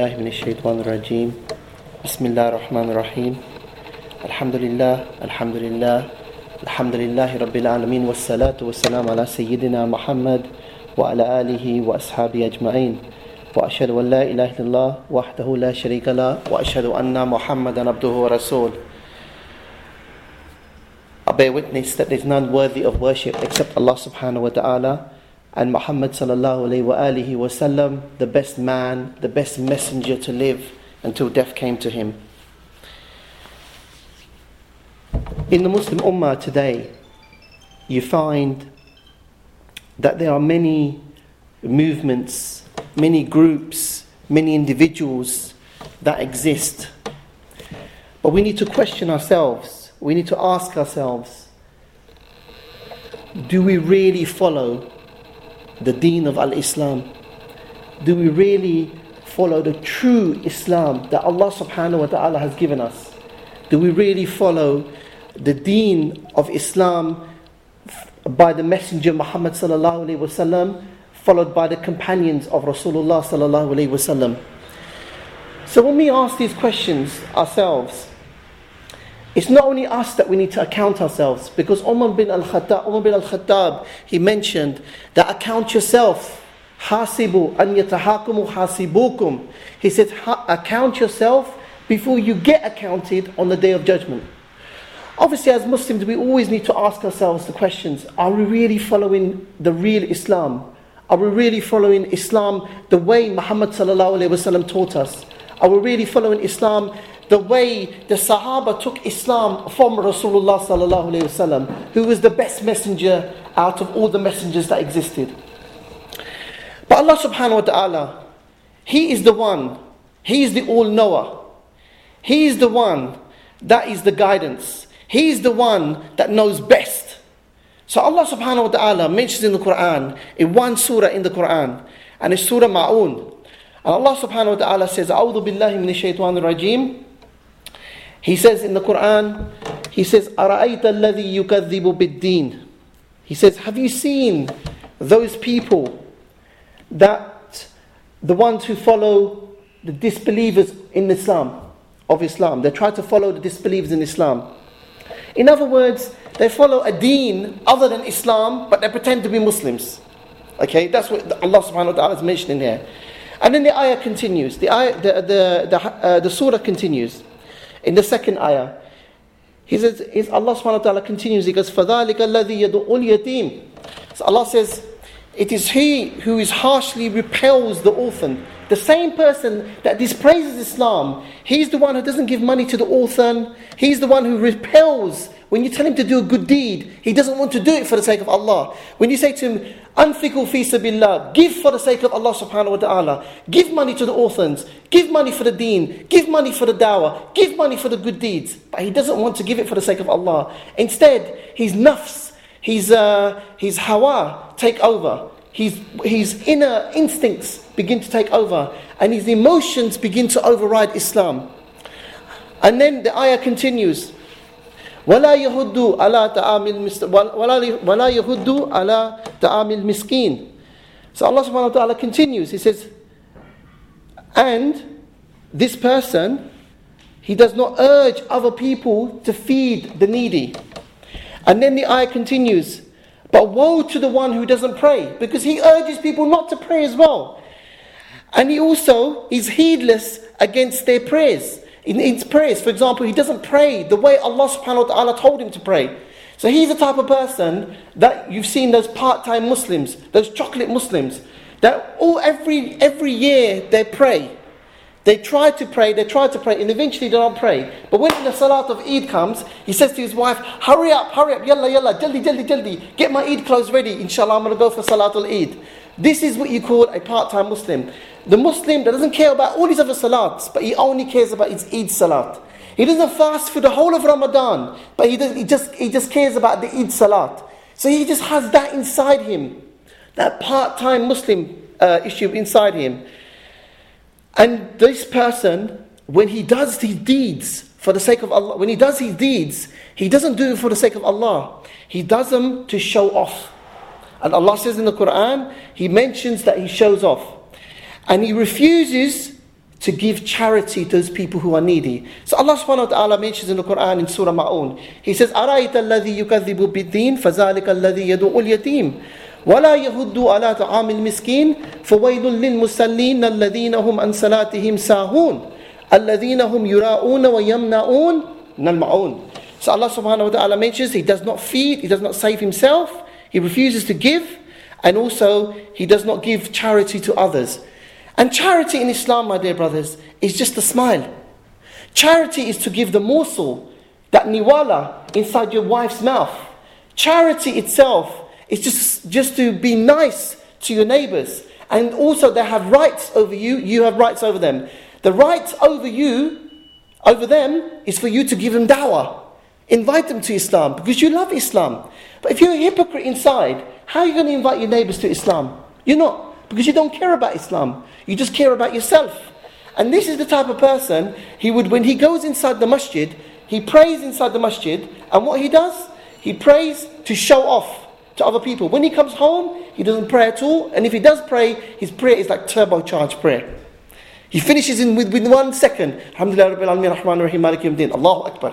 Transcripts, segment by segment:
بالله من الشيطان الرجيم. بسم الله الرحمن الرحيم. الحمد لله الحمد لله الحمد لله رب العالمين والصلاة والسلام على سيدنا محمد وعلى آله وأصحابه أجمعين. وأشهد أن لا إله إلا الله وحده لا شريك له وأشهد أن محمدا عبده ورسوله. I bear witness that there is none worthy of worship except Allah subhanahu wa ta'ala. And Muhammad sallallahu alihi wasallam, the best man, the best messenger to live until death came to him. In the Muslim Ummah today, you find that there are many movements, many groups, many individuals that exist. But we need to question ourselves, we need to ask ourselves do we really follow the deen of Al Islam? Do we really follow the true Islam that Allah subhanahu wa ta'ala has given us? Do we really follow the deen of Islam by the Messenger Muhammad sallallahu alayhi wasallam, followed by the companions of Rasulullah sallallahu alayhi wasallam? So when we ask these questions ourselves, it's not only us that we need to account ourselves, because Umar bin al-Khattab, Umar bin al-Khattab, he mentioned that account yourself. Hasibu an yatahakumu hasibukum. He said, account yourself before you get accounted on the day of judgment. Obviously, as Muslims, we always need to ask ourselves the questions Are we really following the real Islam? Are we really following Islam the way Muhammad taught us? Are we really following Islam the way the Sahaba took Islam from Rasulullah sallallahu alaihi wasallam, who was the best messenger out of all the messengers that existed. But Allah subhanahu wa ta'ala, He is the one, He is the all-knower. He is the one that is the guidance. He is the one that knows best. So Allah subhanahu wa ta'ala mentions in the Quran, in one surah in the Quran, and it's Surah Ma'un. And Allah subhanahu wa ta'ala says, أعوذ بالله من الشيطان الرجيم he says in the Quran, he says, أَرَأَيْتَ الَّذِي يُكَذِّبُ بِالدِّينِ He says, have you seen those people that, the ones who follow the disbelievers in Islam, of Islam. They try to follow the disbelievers in Islam. In other words, they follow a deen other than Islam, but they pretend to be Muslims. Okay, that's what Allah subhanahu wa ta'ala is mentioning here. And then the ayah continues, the, ayah, the, the, the, uh, the surah continues. In the second ayah, he says, is Allah subhanahu wa ta'ala continues, he goes, فَذَلِكَ الَّذِي يَدُعُ الْيَتِيمِ So Allah says, it is he who is harshly repels the orphan. The same person that dispraises Islam, he's the one who doesn't give money to the orphan. He's the one who repels. when you tell him to do a good deed, he doesn't want to do it for the sake of Allah. When you say to him, Anfiku fi sabillah, give for the sake of Allah subhanahu wa ta'ala. Give money to the orphans. Give money for the deen. Give money for the dawah. Give money for the good deeds. But he doesn't want to give it for the sake of Allah. Instead, his nafs, his, uh, his hawa take over. His, his inner instincts begin to take over. And his emotions begin to override Islam. And then the ayah continues. ولا يهد على طعام ولا يهد على طعام المسكين So Allah subhanahu wa ta'ala continues. He says, and this person, he does not urge other people to feed the needy. And then the ayah continues, but woe to the one who doesn't pray, because he urges people not to pray as well. And he also is heedless against their prayers in his prayers. For example, he doesn't pray the way Allah subhanahu wa ta'ala told him to pray. So he's the type of person that you've seen those part-time Muslims, those chocolate Muslims, that all every every year they pray. They try to pray, they try to pray, and eventually they don't pray. But when the Salat of Eid comes, he says to his wife, Hurry up, hurry up, yalla, yalla, jaldi, jaldi, jaldi, get my Eid clothes ready, inshallah, I'm going to go for Salat al Eid. This is what you call a part time Muslim. The Muslim that doesn't care about all these other salats, but he only cares about his Eid salat. He doesn't fast for the whole of Ramadan, but he, does, he, just, he just cares about the Eid salat. So he just has that inside him, that part time Muslim uh, issue inside him. And this person, when he does these deeds for the sake of Allah, when he does his deeds, he doesn't do it for the sake of Allah. He does them to show off. And Allah says in the Quran, He mentions that He shows off. And He refuses to give charity to those people who are needy. So Allah subhanahu wa ta'ala mentions in the Quran in Surah Ma'un. He says, أَرَأَيْتَ الَّذِي يُكَذِّبُ بِالدِّينِ فَذَلِكَ الَّذِي يَدُعُ الْيَتِيمِ ولا يهد على طعام المسكين فويل للمسلين الذين هم عن صلاتهم ساهون الذين هم يراؤون ويمنعون من المعون So Allah subhanahu wa ta'ala mentions he does not feed, he does not save himself, he refuses to give, and also he does not give charity to others. And charity in Islam, my dear brothers, is just a smile. Charity is to give the morsel, that niwala, inside your wife's mouth. Charity itself is just, just to be nice to your neighbors. And also, they have rights over you, you have rights over them. The right over you, over them, is for you to give them dawah. Invite them to Islam because you love Islam. But if you're a hypocrite inside, how are you going to invite your neighbors to Islam? You're not, because you don't care about Islam. You just care about yourself. And this is the type of person he would, when he goes inside the masjid, he prays inside the masjid, and what he does, he prays to show off to other people. When he comes home, he doesn't pray at all, and if he does pray, his prayer is like turbocharged prayer. He finishes in with, with one second. Alhamdulillah Rabbil Alameen Rahman Rahim Malik. Allahu Akbar.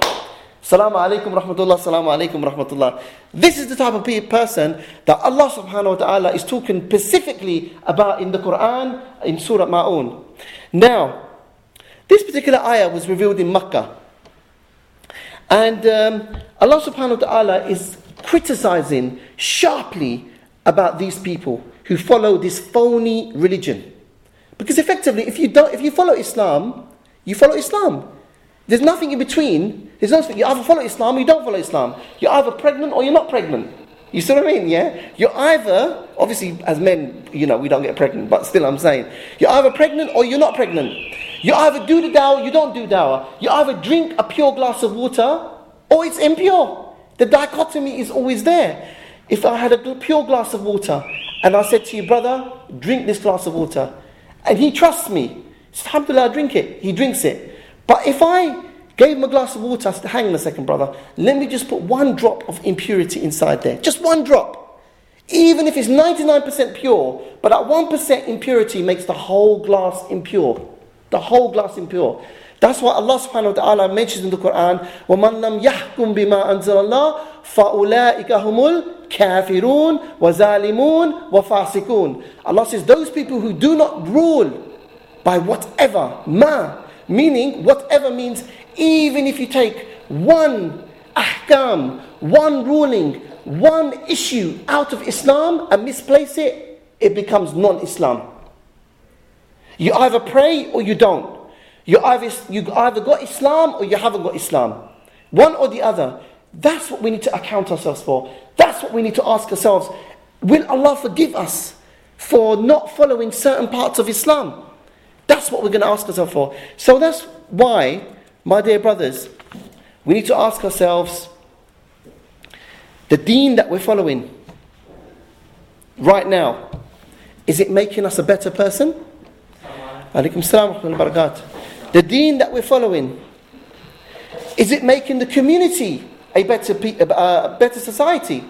Salamu alaikum rahmatullah, salamu alaikum rahmatullah. This is the type of person that Allah subhanahu wa ta'ala is talking specifically about in the Quran, in Surah Ma'un. Now, this particular ayah was revealed in Makkah. And um, Allah subhanahu wa ta'ala is criticizing sharply about these people who follow this phony religion. Because effectively, if you, don't, if you follow Islam, you follow Islam. There's nothing in between. There's no, you either follow Islam or you don't follow Islam. You're either pregnant or you're not pregnant. You see what I mean? Yeah? You're either, obviously, as men, you know, we don't get pregnant, but still I'm saying, you're either pregnant or you're not pregnant. You either do the dawah, you don't do dawah. You either drink a pure glass of water or it's impure. The dichotomy is always there. If I had a pure glass of water and I said to you, brother, drink this glass of water, and he trusts me, alhamdulillah, I drink it. He drinks it. But if I gave him a glass of water, I said, hang on a second, brother, let me just put one drop of impurity inside there. Just one drop. Even if it's 99% pure, but that 1% impurity makes the whole glass impure. The whole glass impure. That's why Allah subhanahu wa ta'ala mentions in the Quran, وَمَنْ لَمْ يَحْكُمْ بِمَا أَنزَلَ اللَّهِ فَأُولَٰئِكَ هُمُ الْكَافِرُونَ وَظَالِمُونَ وَفَاسِقُونَ Allah says, those people who do not rule by whatever, ma, Meaning, whatever means, even if you take one ahkam, one ruling, one issue out of Islam and misplace it, it becomes non Islam. You either pray or you don't. You either, you either got Islam or you haven't got Islam. One or the other. That's what we need to account ourselves for. That's what we need to ask ourselves. Will Allah forgive us for not following certain parts of Islam? That's what we're going to ask ourselves for. So that's why, my dear brothers, we need to ask ourselves the deen that we're following right now, is it making us a better person? Alaikum salam The deen that we're following, is it making the community a better, a uh, better society?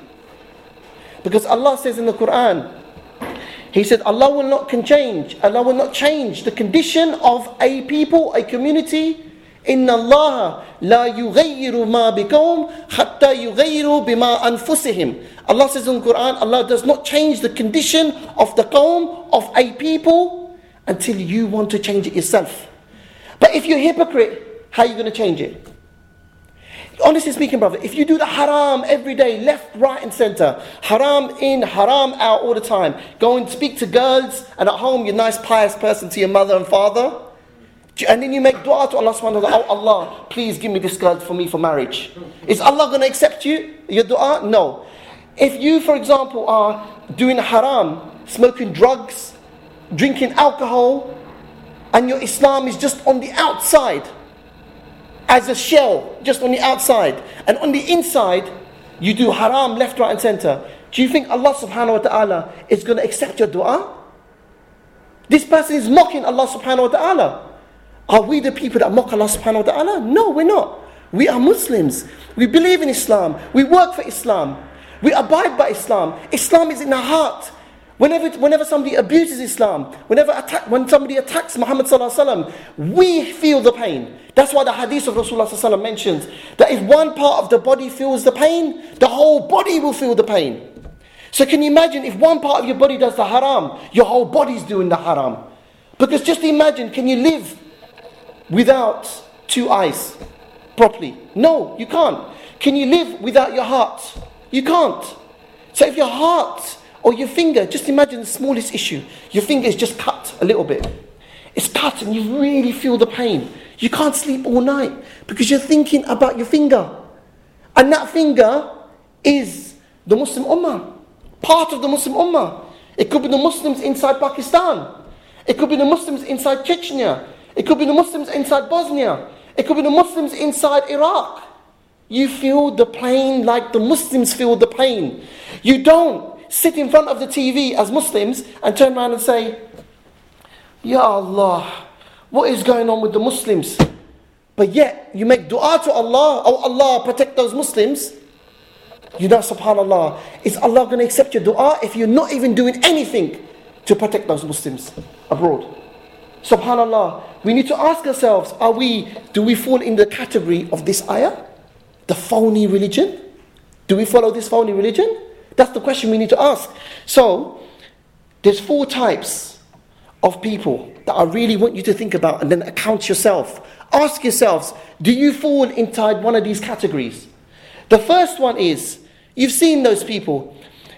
Because Allah says in the Quran, he said, Allah will not change. Allah will not change the condition of a people, a community. إن الله لا يغير ما بقوم حتى يغيروا بما أنفسهم. Allah says in the Quran, Allah does not change the condition of the qawm, of a people, until you want to change it yourself. But if you're a hypocrite, how are you going to change it? Honestly speaking, brother, if you do the haram every day, left, right, and center, haram in, haram out all the time, go and speak to girls, and at home you're a nice, pious person to your mother and father, and then you make dua to Allah subhanahu wa ta'ala, oh Allah, please give me this girl for me for marriage. Is Allah going to accept you, your dua? No. If you, for example, are doing haram, smoking drugs, drinking alcohol, and your Islam is just on the outside, as a shell just on the outside. And on the inside, you do haram left, right, and center. Do you think Allah subhanahu wa ta'ala is going to accept your dua? This person is mocking Allah subhanahu wa ta'ala. Are we the people that mock Allah subhanahu wa ta'ala? No, we're not. We are Muslims. We believe in Islam. We work for Islam. We abide by Islam. Islam is in our heart. Whenever, whenever somebody abuses Islam, whenever attack, when somebody attacks Muhammad sallallahu we feel the pain. That's why the hadith of Rasulullah sallallahu mentions that if one part of the body feels the pain, the whole body will feel the pain. So can you imagine if one part of your body does the haram, your whole body's doing the haram. Because just imagine, can you live without two eyes properly? No, you can't. Can you live without your heart? You can't. So if your heart or your finger, just imagine the smallest issue. Your finger is just cut a little bit. It's cut and you really feel the pain. You can't sleep all night because you're thinking about your finger. And that finger is the Muslim Ummah, part of the Muslim Ummah. It could be the Muslims inside Pakistan. It could be the Muslims inside Chechnya. It could be the Muslims inside Bosnia. It could be the Muslims inside Iraq. You feel the pain like the Muslims feel the pain. You don't sit in front of the TV as Muslims and turn around and say, Ya Allah, what is going on with the Muslims? But yet, you make dua to Allah, oh Allah, protect those Muslims. You know, subhanAllah, is Allah going to accept your dua if you're not even doing anything to protect those Muslims abroad? Subhanallah, we need to ask ourselves, are we, do we fall in the category of this ayah? The phony religion? Do we follow this phony religion? That's the question we need to ask. So, there's four types of people that I really want you to think about and then account yourself. Ask yourselves, do you fall inside one of these categories? The first one is, you've seen those people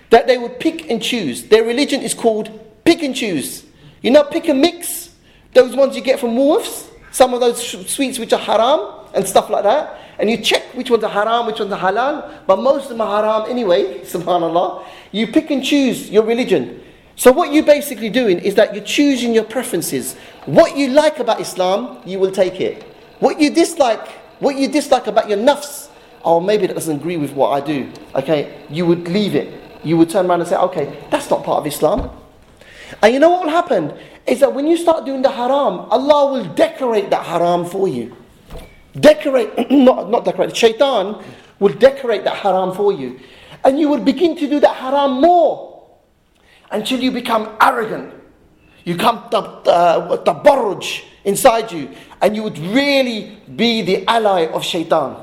that they would pick and choose. Their religion is called pick and choose. You know, pick and mix? Those ones you get from Wolves, some of those sweets which are haram and stuff like that and you check which ones are haram, which ones are halal, but most of them are haram anyway, subhanAllah. You pick and choose your religion. So what you're basically doing is that you're choosing your preferences. What you like about Islam, you will take it. What you dislike, what you dislike about your nafs, oh maybe that doesn't agree with what I do. Okay, you would leave it. You would turn around and say, okay, that's not part of Islam. And you know what will happen? Is that when you start doing the haram, Allah will decorate that haram for you. Decorate, not, not decorate, shaitan will decorate that haram for you. And you will begin to do that haram more until you become arrogant. You come uh, tabarruj inside you, and you would really be the ally of shaitan.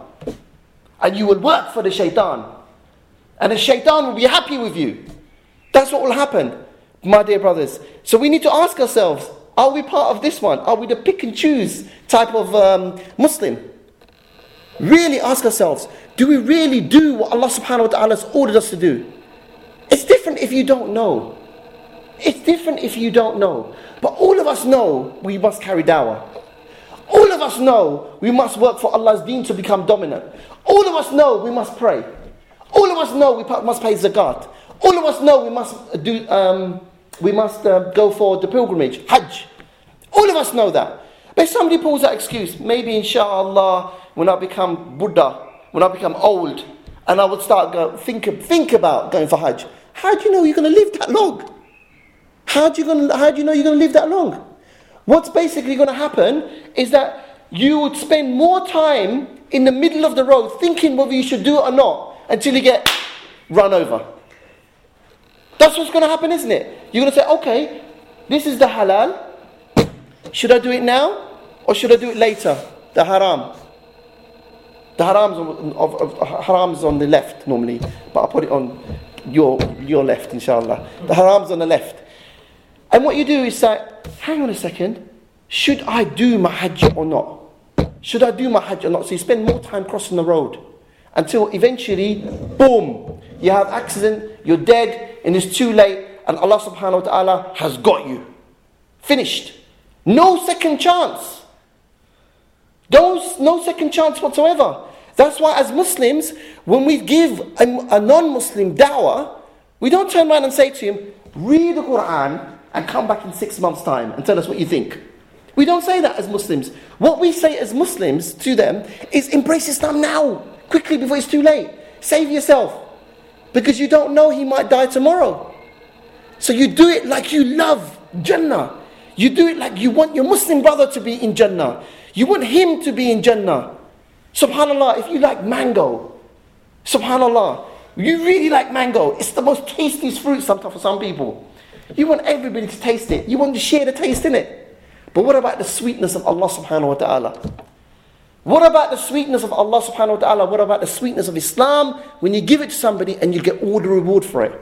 And you will work for the shaitan. And the shaitan will be happy with you. That's what will happen, my dear brothers. So we need to ask ourselves are we part of this one? Are we the pick and choose type of um, Muslim? Really ask ourselves do we really do what Allah subhanahu wa ta'ala has ordered us to do? It's different if you don't know. It's different if you don't know. But all of us know we must carry dawah. All of us know we must work for Allah's deen to become dominant. All of us know we must pray. All of us know we must pay zakat. All of us know we must do um, we must uh, go for the pilgrimage, Hajj. All of us know that. But if somebody pulls that excuse, maybe inshallah, when I become Buddha, when I become old, and I would start go, think, think about going for Hajj. How do you know you're going to live that long? How do you, going how do you know you're going to live that long? What's basically going to happen is that you would spend more time in the middle of the road thinking whether you should do it or not until you get run over. That's what's going to happen, isn't it? You're going to say, okay, this is the halal. Should I do it now or should I do it later? The haram. The haram's on, of, of, uh, haram's on the left normally, but I put it on your, your left, inshallah. The haram's on the left. And what you do is say, hang on a second, should I do my hajj or not? Should I do my hajj or not? So you spend more time crossing the road until eventually, boom, you have accident, you're dead, and it's too late, and Allah subhanahu wa ta'ala has got you. Finished. No second chance. No, no second chance whatsoever. That's why, as Muslims, when we give a, a non Muslim dawah, we don't turn around and say to him, read the Quran and come back in six months' time and tell us what you think. We don't say that as Muslims. What we say as Muslims to them is embrace Islam now, quickly before it's too late. Save yourself. Because you don't know he might die tomorrow. So you do it like you love Jannah. You do it like you want your Muslim brother to be in Jannah. You want him to be in Jannah. Subhanallah, if you like mango, subhanallah, you really like mango. It's the most tastiest fruit sometimes for some people. You want everybody to taste it. You want to share the taste in it. But what about the sweetness of Allah subhanahu wa ta'ala? What about the sweetness of Allah subhanahu wa ta'ala? What about the sweetness of Islam when you give it to somebody and you get all the reward for it?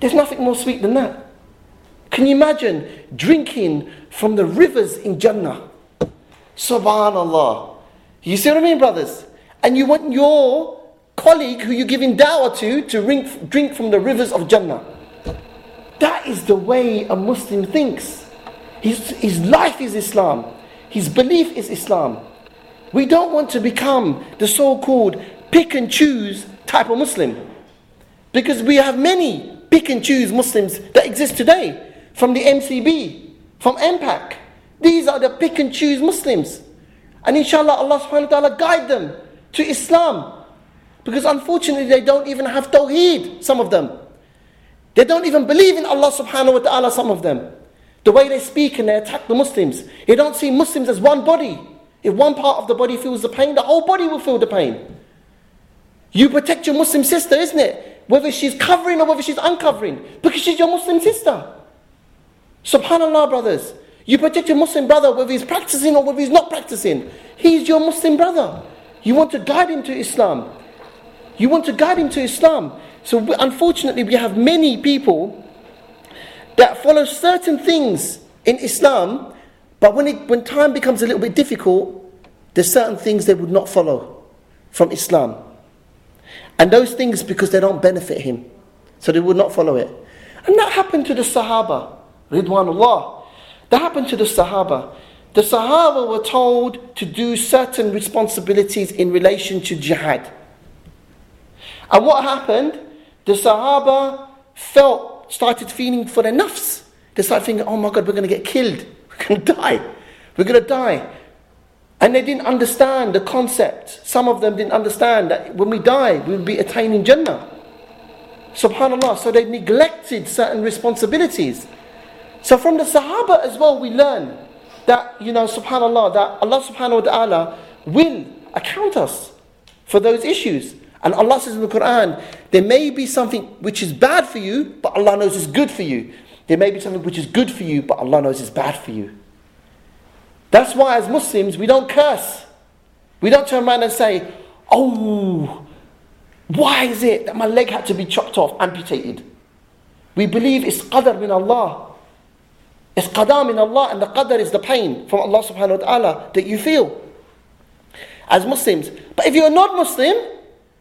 There's nothing more sweet than that. Can you imagine drinking from the rivers in Jannah? Subhanallah. You see what I mean, brothers? And you want your colleague who you're giving dawah to to drink, drink from the rivers of Jannah. That is the way a Muslim thinks. His, his life is Islam, his belief is Islam. We don't want to become the so called pick and choose type of Muslim. Because we have many pick and choose Muslims that exist today from the MCB, from MPAC. These are the pick and choose Muslims. And inshallah, Allah subhanahu wa ta'ala guide them to Islam. Because unfortunately, they don't even have Tawheed, some of them. They don't even believe in Allah subhanahu wa ta'ala, some of them. The way they speak and they attack the Muslims. They don't see Muslims as one body. If one part of the body feels the pain, the whole body will feel the pain. You protect your Muslim sister, isn't it? Whether she's covering or whether she's uncovering, because she's your Muslim sister. Subhanallah, brothers. You protect your Muslim brother whether he's practicing or whether he's not practicing. He's your Muslim brother. You want to guide him to Islam. You want to guide him to Islam. So, unfortunately, we have many people that follow certain things in Islam but when, it, when time becomes a little bit difficult, there's certain things they would not follow from Islam. And those things because they don't benefit him. So they would not follow it. And that happened to the Sahaba, Ridwanullah. That happened to the Sahaba. The Sahaba were told to do certain responsibilities in relation to jihad. And what happened? The Sahaba felt, started feeling for their nafs. They started thinking, oh my God, we're going to get killed. Going to die. We're going to die. And they didn't understand the concept. Some of them didn't understand that when we die, we'll be attaining Jannah. Subhanallah. So they neglected certain responsibilities. So from the Sahaba as well, we learn that, you know, subhanAllah, that Allah subhanahu wa ta'ala will account us for those issues. And Allah says in the Quran, there may be something which is bad for you, but Allah knows it's good for you. There may be something which is good for you, but Allah knows it's bad for you. That's why, as Muslims, we don't curse. We don't turn around and say, Oh, why is it that my leg had to be chopped off, amputated? We believe it's qadr min Allah. It's qadar min Allah, and the qadr is the pain from Allah subhanahu wa ta'ala that you feel as Muslims. But if you're not Muslim,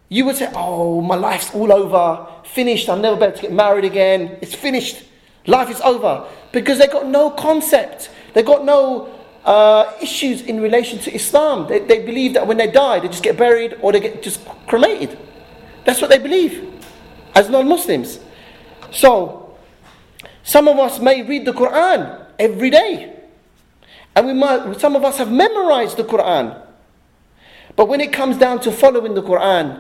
you would say, Oh, my life's all over, finished, I'm never be able to get married again, it's finished. Life is over because they got no concept. They got no uh, issues in relation to Islam. They, they believe that when they die, they just get buried or they get just cremated. That's what they believe as non Muslims. So, some of us may read the Quran every day. And we might, some of us have memorized the Quran. But when it comes down to following the Quran,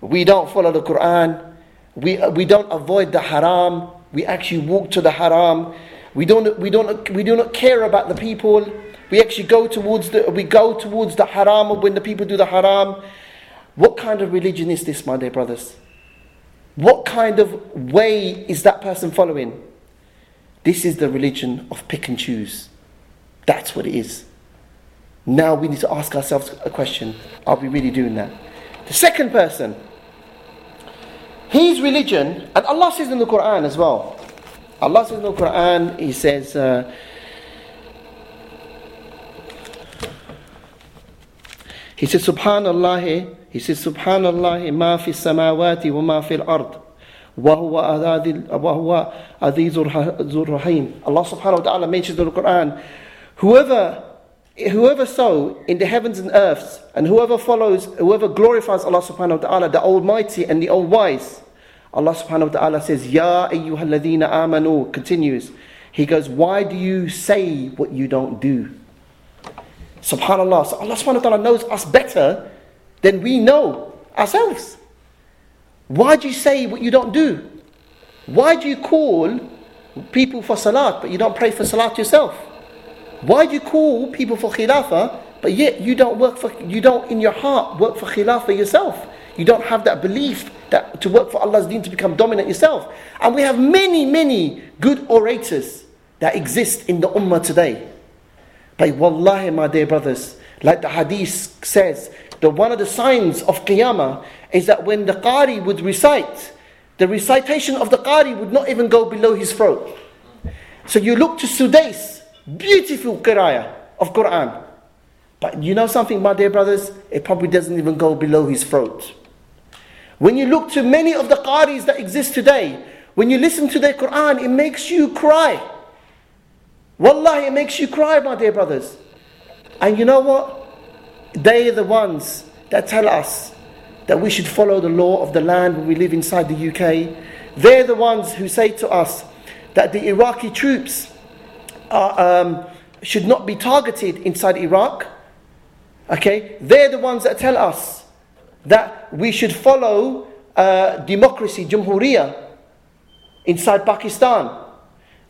we don't follow the Quran. We, we don't avoid the haram we actually walk to the haram. We don't, we don't, we do not care about the people. We actually go towards the, we go towards the haram when the people do the haram. What kind of religion is this, my dear brothers? What kind of way is that person following? This is the religion of pick and choose. That's what it is. Now we need to ask ourselves a question Are we really doing that? The second person his religion, and Allah says in the Quran as well. Allah says in the Quran, He says, uh, He says, Subhanallah, He says, Subhanallah, ma fi samawati wa ma fi al-ard. وهو عزيز ذو الرحيم Allah subhanahu wa ta'ala mentions in the Quran whoever whoever so in the heavens and earths, and whoever follows, whoever glorifies Allah subhanahu wa ta'ala, the Almighty and the All Wise, Allah subhanahu wa ta'ala says, Ya ayyuhalladhina amanu, continues. He goes, Why do you say what you don't do? Subhanallah. So Allah subhanahu wa ta'ala knows us better than we know ourselves. Why do you say what you don't do? Why do you call people for salat, but you don't pray for salat yourself? Why do you call people for khilafah, but yet you don't work for you don't in your heart work for khilafah yourself? You don't have that belief that to work for Allah's deen to become dominant yourself. And we have many, many good orators that exist in the ummah today. But wallahi, my dear brothers, like the hadith says, that one of the signs of Qiyamah is that when the Qari would recite, the recitation of the Qari would not even go below his throat. So you look to Sudais, beautiful of Quran. But you know something, my dear brothers? It probably doesn't even go below his throat. When you look to many of the Qaris that exist today, when you listen to their Quran, it makes you cry. Wallahi, it makes you cry, my dear brothers. And you know what? They are the ones that tell us that we should follow the law of the land when we live inside the UK. They're the ones who say to us that the Iraqi troops um, should not be targeted inside Iraq. Okay, they're the ones that tell us that we should follow uh, democracy, Jamhuriya, inside Pakistan.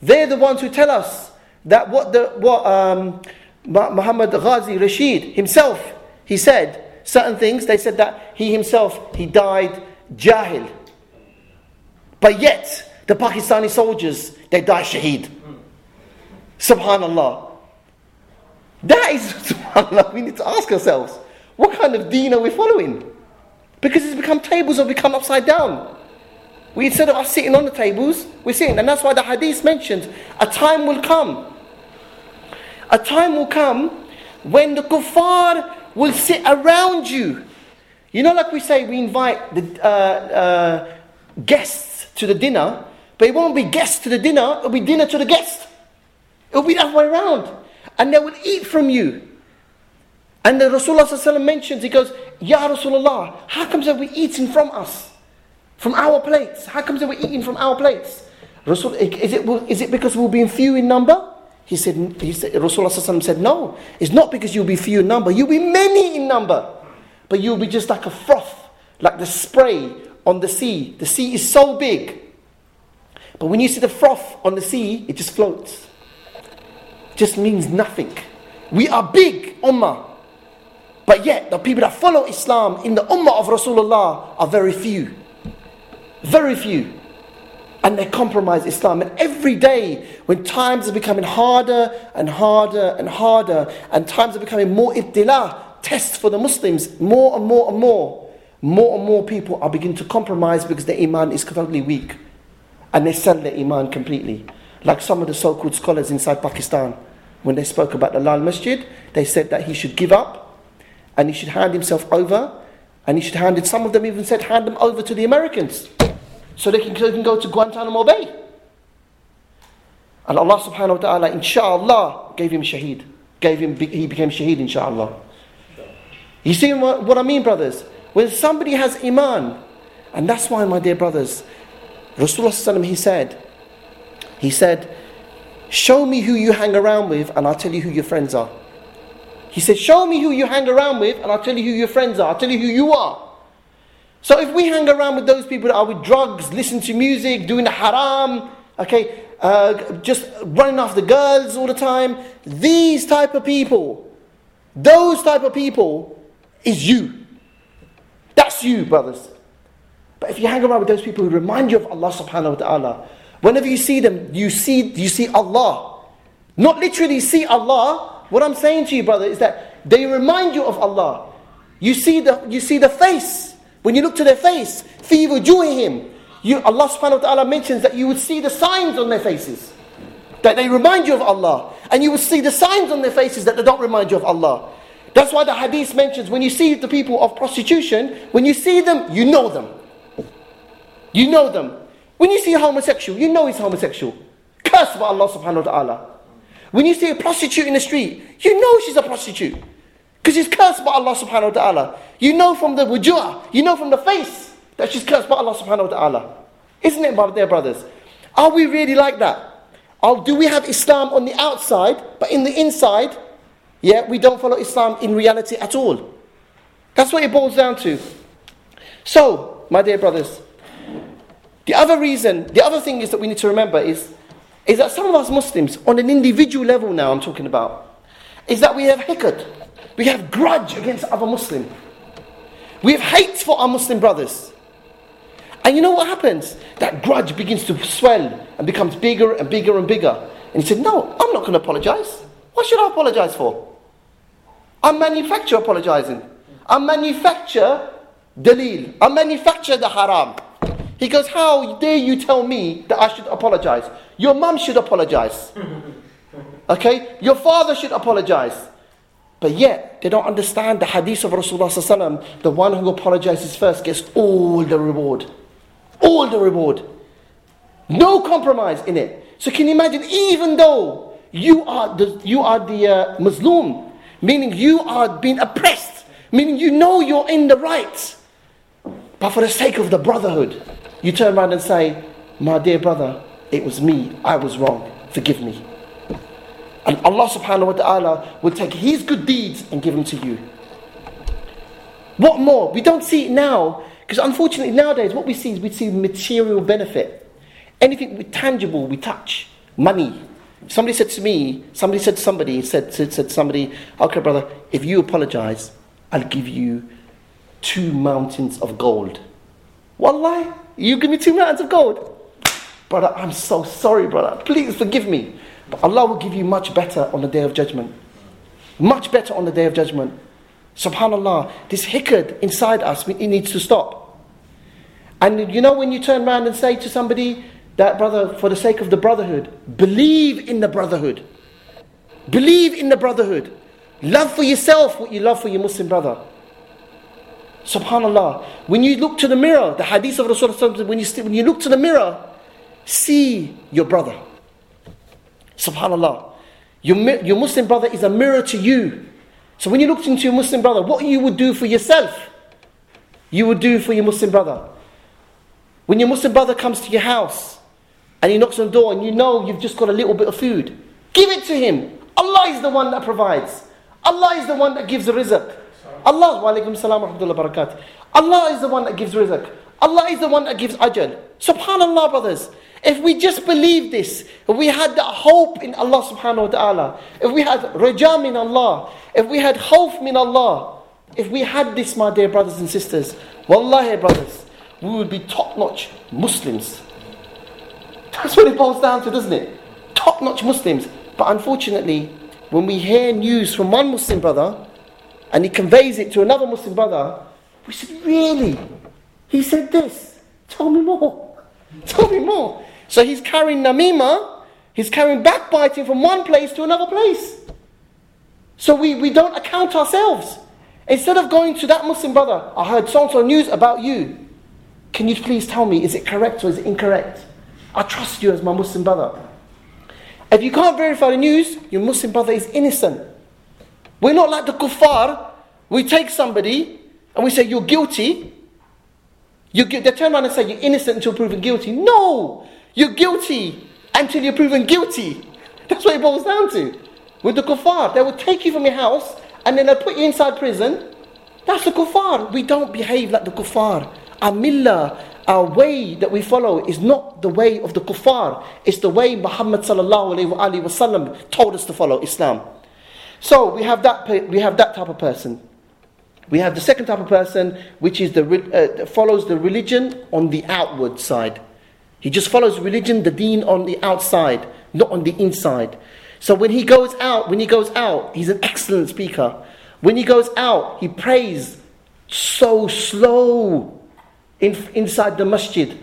They're the ones who tell us that what the what um, Muhammad Ghazi Rashid himself he said certain things. They said that he himself he died jahil, but yet the Pakistani soldiers they die shaheed. Subhanallah. That is subhanallah. We need to ask ourselves, what kind of deen are we following? Because it's become tables have become upside down. We instead of us sitting on the tables, we're sitting, and that's why the hadith mentions a time will come. A time will come when the kuffar will sit around you. You know, like we say, we invite the uh, uh, guests to the dinner, but it won't be guests to the dinner, it'll be dinner to the guest. It'll be that way around. And they will eat from you. And the Rasulullah mentions, he goes, Ya Rasulullah, how comes that we're eating from us? From our plates? How comes that we're eating from our plates? Rasul, is, it, is it because we'll be few in number? He said, he said Rasulullah said, No, it's not because you'll be few in number, you'll be many in number. But you'll be just like a froth, like the spray on the sea. The sea is so big. But when you see the froth on the sea, it just floats. Just means nothing. We are big, Ummah. But yet, the people that follow Islam in the Ummah of Rasulullah are very few. Very few. And they compromise Islam. And every day, when times are becoming harder and harder and harder, and times are becoming more ibtila, tests for the Muslims, more and more and more, more and more people are beginning to compromise because their iman is totally weak. And they sell their iman completely. Like some of the so called scholars inside Pakistan, when they spoke about the Lal Masjid, they said that he should give up and he should hand himself over and he should hand it. Some of them even said, hand them over to the Americans so they can, they can go to Guantanamo Bay. And Allah subhanahu wa ta'ala, inshallah, gave him shaheed. Gave him, he became shaheed, inshallah. You see what, what I mean, brothers? When somebody has iman, and that's why, my dear brothers, Rasulullah he said, he said, show me who you hang around with and I'll tell you who your friends are. He said, show me who you hang around with and I'll tell you who your friends are. I'll tell you who you are. So if we hang around with those people that are with drugs, listen to music, doing the haram, okay, uh, just running after girls all the time, these type of people, those type of people is you. That's you, brothers. But if you hang around with those people who remind you of Allah subhanahu wa ta'ala, whenever you see them, you see you see Allah. Not literally see Allah. What I'm saying to you, brother, is that they remind you of Allah. You see the you see the face. When you look to their face, fi him. You, Allah subhanahu wa ta'ala mentions that you would see the signs on their faces. That they remind you of Allah. And you would see the signs on their faces that they don't remind you of Allah. That's why the hadith mentions when you see the people of prostitution, when you see them, you know them. You know them. When you see a homosexual, you know he's homosexual. Cursed by Allah subhanahu wa ta'ala. When you see a prostitute in the street, you know she's a prostitute. Because she's cursed by Allah subhanahu wa ta'ala. You know from the wujuh, you know from the face that she's cursed by Allah subhanahu wa ta'ala. Isn't it, my dear brothers? Are we really like that? Or do we have Islam on the outside, but in the inside, yeah, we don't follow Islam in reality at all? That's what it boils down to. So, my dear brothers, the other reason, the other thing is that we need to remember is, is that some of us Muslims, on an individual level now, I'm talking about, is that we have hikad, we have grudge against other Muslim. We have hate for our Muslim brothers. And you know what happens? That grudge begins to swell and becomes bigger and bigger and bigger. And he said, No, I'm not going to apologize. What should I apologize for? I manufacture apologizing. I manufacture dalil. I manufacture the haram. He goes, How dare you tell me that I should apologize? Your mum should apologize. Okay? Your father should apologize. But yet, they don't understand the hadith of Rasulullah. The one who apologizes first gets all the reward. All the reward. No compromise in it. So, can you imagine, even though you are the, you are the uh, Muslim, meaning you are being oppressed, meaning you know you're in the right, but for the sake of the brotherhood, you turn around and say, My dear brother, it was me, I was wrong, forgive me. And Allah subhanahu wa ta'ala will take His good deeds and give them to you. What more? We don't see it now, because unfortunately nowadays what we see is we see material benefit. Anything tangible we touch, money. Somebody said to me, somebody said to somebody, said, said, said to somebody, okay brother, if you apologize, I'll give you two mountains of gold. Wallahi, you give me two mountains of gold. Brother, I'm so sorry, brother. Please forgive me. But Allah will give you much better on the day of judgment. Much better on the day of judgment. Subhanallah, this hikad inside us, it needs to stop. And you know when you turn around and say to somebody, that brother, for the sake of the brotherhood, believe in the brotherhood. Believe in the brotherhood. Love for yourself what you love for your Muslim brother. Subhanallah. When you look to the mirror, the hadith of Rasulullah, when you, when you look to the mirror, see your brother. Subhanallah. Your, your Muslim brother is a mirror to you. So when you look into your Muslim brother, what you would do for yourself, you would do for your Muslim brother. When your Muslim brother comes to your house and he knocks on the door and you know you've just got a little bit of food, give it to him. Allah is the one that provides. Allah is the one that gives the rizq. Allah, wa alaikum salam wa barakatuh. Allah is the one that gives rizq. Allah is the one that gives ajal. Subhanallah, brothers. If we just believe this, if we had that hope in Allah subhanahu wa ta'ala, if we had rajam in Allah, if we had hope in Allah, if we had this, my dear brothers and sisters, wallahi, brothers, we would be top notch Muslims. That's what it boils down to, doesn't it? Top notch Muslims. But unfortunately, when we hear news from one Muslim brother and he conveys it to another Muslim brother, we said, Really? He said this. Tell me more. Tell me more. So he's carrying namima, he's carrying backbiting from one place to another place. So we, we don't account ourselves. Instead of going to that Muslim brother, I heard so and so news about you. Can you please tell me, is it correct or is it incorrect? I trust you as my Muslim brother. If you can't verify the news, your Muslim brother is innocent. We're not like the kuffar. We take somebody and we say, You're guilty. You, they turn around and say, You're innocent until proven guilty. No! You're guilty until you're proven guilty. That's what it boils down to. With the kuffar, they will take you from your house and then they'll put you inside prison. That's the kuffar. We don't behave like the kuffar. Our millah, our way that we follow is not the way of the kuffar. It's the way Muhammad told us to follow Islam. So we have that we have that type of person. We have the second type of person, which is the uh, follows the religion on the outward side. He just follows religion, the deen on the outside, not on the inside. So when he goes out, when he goes out, he's an excellent speaker. When he goes out, he prays so slow in, inside the masjid,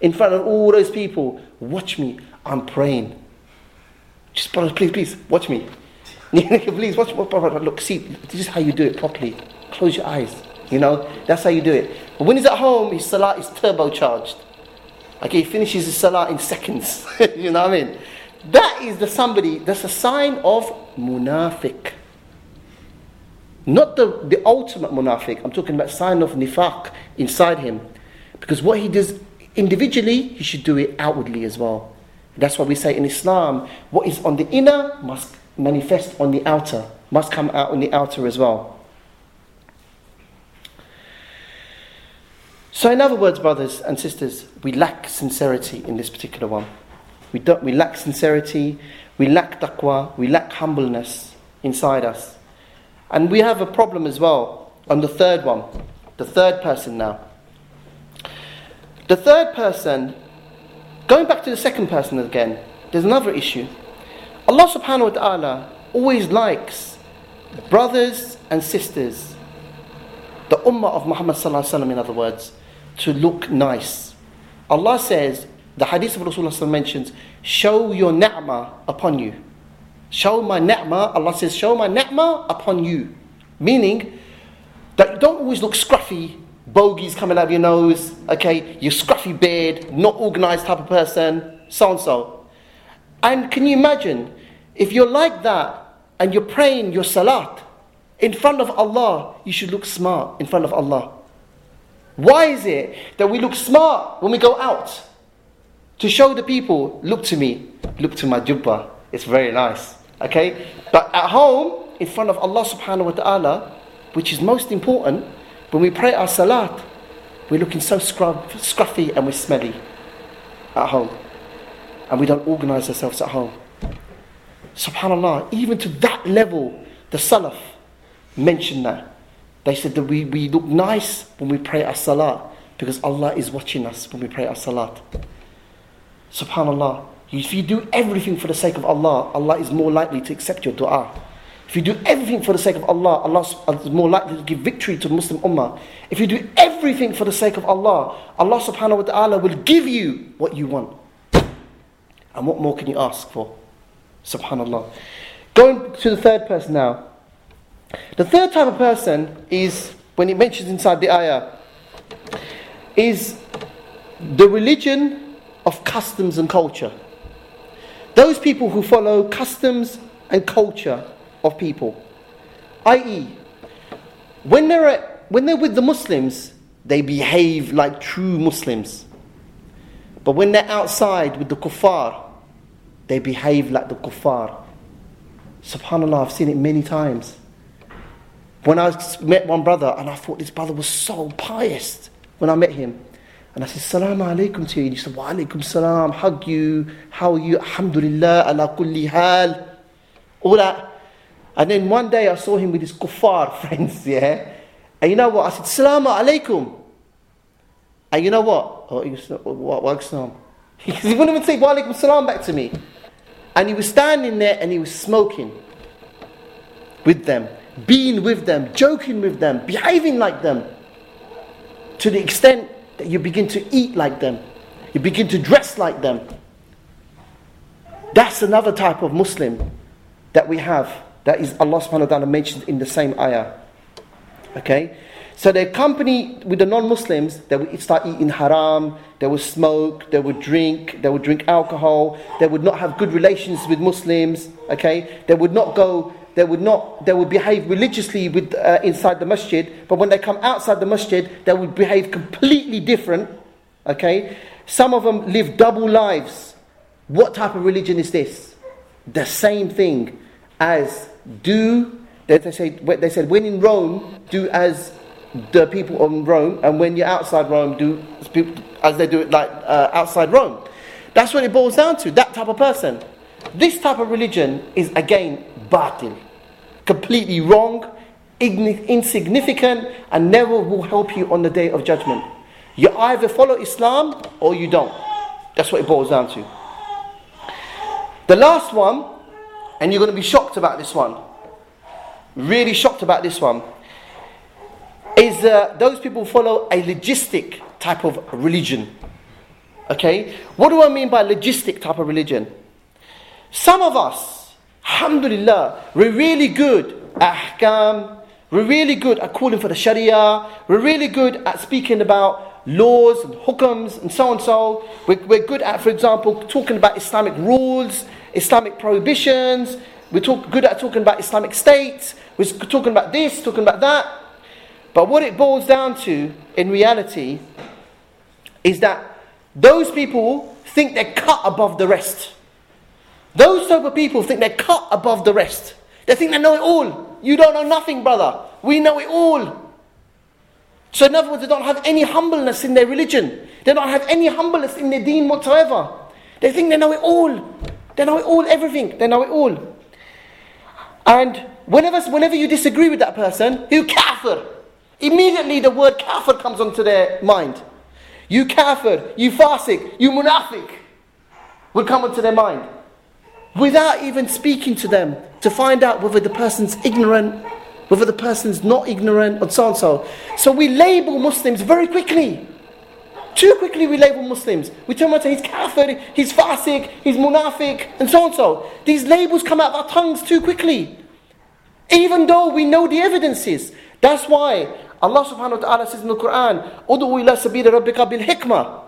in front of all those people. Watch me, I'm praying. Just please, please, watch me. please, watch, look, see, this is how you do it properly. Close your eyes. You know, that's how you do it. But when he's at home, his salah is turbocharged. Okay, he finishes his salah in seconds. you know what I mean? That is the somebody, that's a sign of munafiq. Not the, the ultimate munafiq, I'm talking about sign of nifaq inside him. Because what he does individually, he should do it outwardly as well. That's why we say in Islam, what is on the inner must manifest on the outer, must come out on the outer as well. So, in other words, brothers and sisters, we lack sincerity in this particular one. We, don't, we lack sincerity, we lack taqwa, we lack humbleness inside us. And we have a problem as well on the third one. the third person now. The third person, going back to the second person again, there's another issue. Allah subhanahu wa ta'ala always likes brothers and sisters, the ummah of Muhammad sallallahu alaihi wasallam in other words, to look nice. Allah says, the hadith of Rasulullah mentions, show your ni'mah upon you. Show my ni'mah, Allah says, show my ni'mah upon you. Meaning that you don't always look scruffy, bogies coming out of your nose, okay, your scruffy beard, not organized type of person, so and so. And can you imagine if you're like that and you're praying your salat in front of Allah, you should look smart in front of Allah. Why is it that we look smart when we go out? To show the people, look to me, look to my jubba, it's very nice. Okay? But at home, in front of Allah subhanahu wa ta'ala, which is most important, when we pray our salat, we're looking so scrub, scruffy and we're smelly at home. And we don't organize ourselves at home. Subhanallah, even to that level, the Salaf mentioned that. They said that we, we look nice when we pray our salat because Allah is watching us when we pray our salat. Subhanallah. If you do everything for the sake of Allah, Allah is more likely to accept your dua. If you do everything for the sake of Allah, Allah uh, is more likely to give victory to the Muslim Ummah. If you do everything for the sake of Allah, Allah subhanahu wa ta'ala will give you what you want. And what more can you ask for? Subhanallah. Going to the third person now. The third type of person is, when it mentions inside the ayah, is the religion of customs and culture. Those people who follow customs and culture of people. I.e., when they're, at, when they're with the Muslims, they behave like true Muslims. But when they're outside with the kuffar, they behave like the kuffar. Subhanallah, I've seen it many times. When I met one brother and I thought this brother was so pious when I met him. And I said, Salaam alaikum to you. And he said, Wa alaikum salam, hug you, how are you? Alhamdulillah, ala kulli hal. All that. And then one day I saw him with his kuffar friends, yeah? And you know what? I said, Salaam alaikum. And you know what? Oh, he was, what, what, he wouldn't even say wa alaikum salam back to me. And he was standing there and he was smoking with them, being with them, joking with them, behaving like them. To the extent that you begin to eat like them, you begin to dress like them. That's another type of Muslim that we have. That is Allah subhanahu wa ta'ala mentioned in the same ayah. Okay? So they accompany with the non-Muslims, they would start eating haram, they would smoke, they would drink, they would drink alcohol, they would not have good relations with Muslims, okay? They would not go they would not they would behave religiously with uh, inside the masjid but when they come outside the masjid they would behave completely different okay? Some of them live double lives. What type of religion is this? The same thing as do they say they said when in rome do as the people of rome and when you're outside rome do as they do it like uh, outside rome that's what it boils down to that type of person this type of religion is again batil completely wrong, insignificant, and never will help you on the day of judgment. You either follow Islam or you don't. That's what it boils down to. The last one, and you're going to be shocked about this one, really shocked about this one, is uh, those people follow a logistic type of religion. Okay? What do I mean by logistic type of religion? Some of us, Alhamdulillah, we're really good at ahkam, we're really good at calling for the sharia, we're really good at speaking about laws and hukams and so on and so. We're, we're good at, for example, talking about Islamic rules, Islamic prohibitions, we're talk, good at talking about Islamic states, we're talking about this, talking about that. But what it boils down to, in reality, is that those people think they're cut above the rest. Those type of people think they're cut above the rest. They think they know it all. You don't know nothing, brother. We know it all. So, in other words, they don't have any humbleness in their religion. They don't have any humbleness in their deen whatsoever. They think they know it all. They know it all, everything. They know it all. And whenever, whenever you disagree with that person, you kafir. Immediately the word kafir comes onto their mind. You kafir, you fasik, you munafiq would come onto their mind. Without even speaking to them to find out whether the person's ignorant, whether the person's not ignorant, and so and so. So we label Muslims very quickly. Too quickly we label Muslims. We tell them he's kafir, he's fasik, he's munafiq, and so on and so. These labels come out of our tongues too quickly. Even though we know the evidences. That's why Allah subhanahu wa ta'ala says in the Quran, Udu ila sabila rabbika bil hikmah.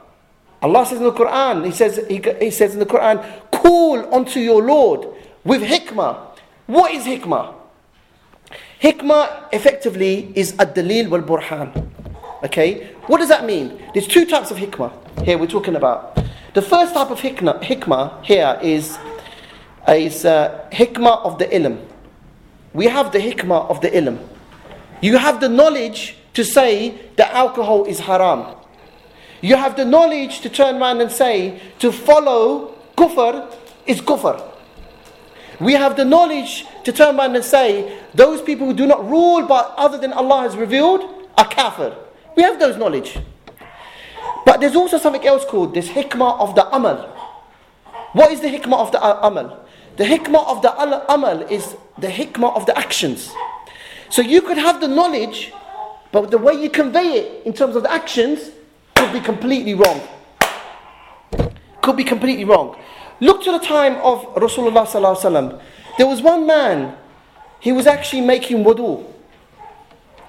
Allah says in the Quran, He says, he, he says in the Quran, call unto your Lord with hikmah. What is hikmah? Hikmah effectively is ad-dalil wal burhan. Okay? What does that mean? There's two types of hikmah here we're talking about. The first type of hikmah, hikmah here is, is uh, hikmah of the ilm. We have the hikmah of the ilm. You have the knowledge to say that alcohol is haram. You have the knowledge to turn around and say to follow kufr is kufr. We have the knowledge to turn around and say those people who do not rule but other than Allah has revealed are kafir. We have those knowledge. But there's also something else called this hikmah of the amal. What is the hikmah of the amal? The hikmah of the amal is the hikmah of the actions. So you could have the knowledge, but the way you convey it in terms of the actions could be completely wrong. Could be completely wrong. Look to the time of Rasulullah There was one man, he was actually making wudu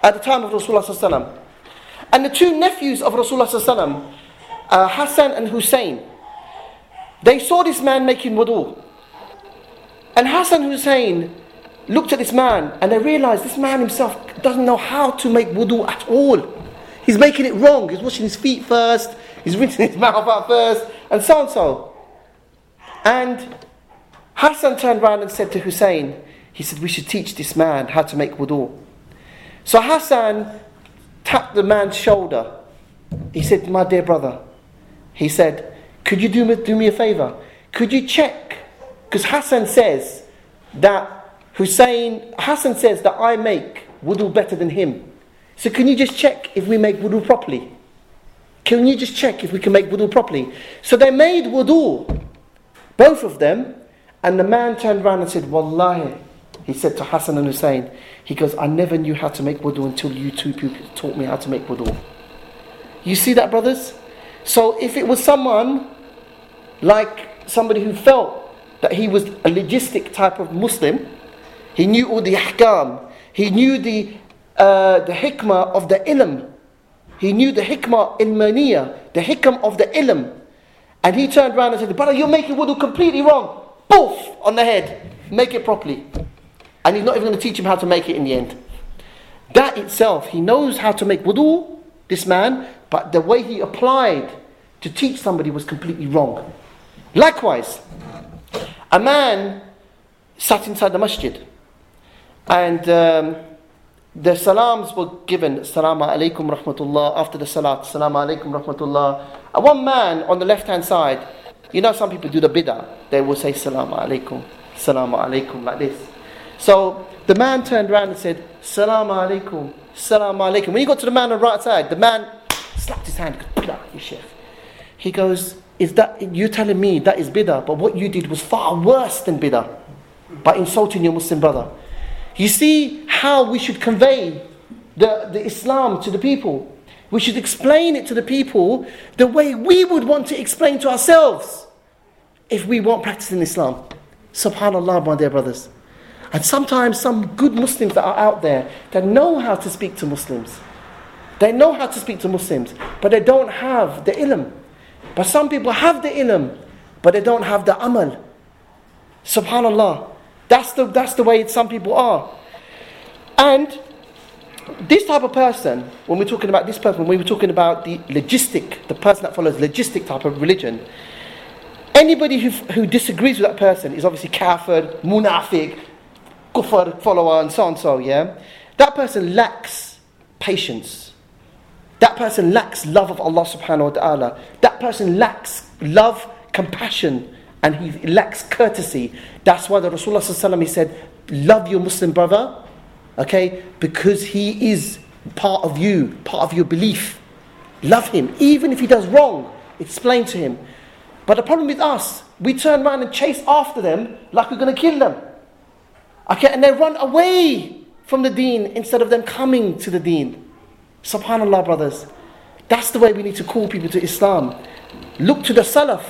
at the time of Rasulullah And the two nephews of Rasulullah uh, Hassan and Hussein, they saw this man making wudu. And Hassan Hussein looked at this man and they realized this man himself doesn't know how to make wudu at all. He's making it wrong. He's washing his feet first, he's rinsing his mouth out first, and so and so. And Hassan turned around and said to Hussein, he said, We should teach this man how to make wudu. So Hassan tapped the man's shoulder. He said, My dear brother, he said, Could you do me, do me a favor? Could you check? Because Hassan says that Hussein, Hassan says that I make wudu better than him. So can you just check if we make wudu properly? Can you just check if we can make wudu properly? So they made wudu, both of them, and the man turned around and said, Wallahi, he said to Hassan and Hussein, he goes, I never knew how to make wudu until you two people taught me how to make wudu. You see that, brothers? So if it was someone like somebody who felt that he was a logistic type of Muslim, he knew all the ahkam. He knew the, uh, the hikmah of the ilm. He knew the hikmah ilmaniya, the hikmah of the ilm. And he turned around and said, Brother, you're making wudu completely wrong. Poof! On the head. Make it properly. And he's not even going to teach him how to make it in the end. That itself, he knows how to make wudu, this man, but the way he applied to teach somebody was completely wrong. Likewise, a man sat inside the masjid and um, the salams were given, Salaamu alaykum rahmatullah, after the salat, Salaamu alaykum rahmatullah. And one man on the left hand side, you know, some people do the bid'ah, they will say Salaamu alaykum, Salaamu alaykum, like this. So the man turned around and said, Salaamu alaykum, Salaamu alaykum. When he got to the man on the right side, the man slapped his hand, you sheikh. He goes, Is that, you telling me that is bid'ah, but what you did was far worse than bid'ah by insulting your Muslim brother. You see how we should convey the, the Islam to the people. We should explain it to the people the way we would want to explain to ourselves if we weren't practicing Islam. Subhanallah, my dear brothers. And sometimes some good Muslims that are out there that know how to speak to Muslims. They know how to speak to Muslims, but they don't have the ilm. But some people have the ilm, but they don't have the amal. Subhanallah. That's the, that's the way some people are. And this type of person, when we're talking about this person, when we're talking about the logistic, the person that follows logistic type of religion, anybody who, who disagrees with that person is obviously kafir, munafiq, kufr follower, and so on and so, yeah? That person lacks patience. That person lacks love of Allah subhanahu wa ta'ala. That person lacks love, compassion, and he lacks courtesy. That's why the Rasulullah he said, Love your Muslim brother, okay, because he is part of you, part of your belief. Love him. Even if he does wrong, explain to him. But the problem with us, we turn around and chase after them like we're going to kill them. Okay, and they run away from the deen instead of them coming to the deen. Subhanallah, brothers. That's the way we need to call people to Islam. Look to the Salaf,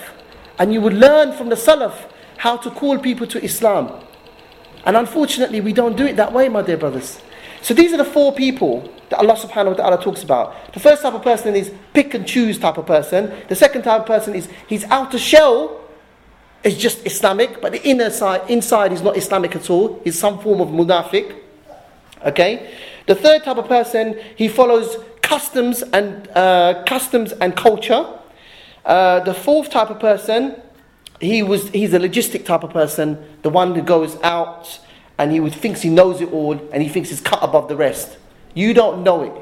and you would learn from the Salaf how to call people to Islam. And unfortunately, we don't do it that way, my dear brothers. So these are the four people that Allah subhanahu wa ta'ala talks about. The first type of person is pick and choose type of person. The second type of person is his outer shell is just Islamic, but the inner side inside is not Islamic at all. He's some form of munafiq. Okay? The third type of person, he follows customs and uh, customs and culture. Uh, the fourth type of person, he was he's a logistic type of person, the one who goes out and he thinks he knows it all and he thinks he's cut above the rest. You don't know it.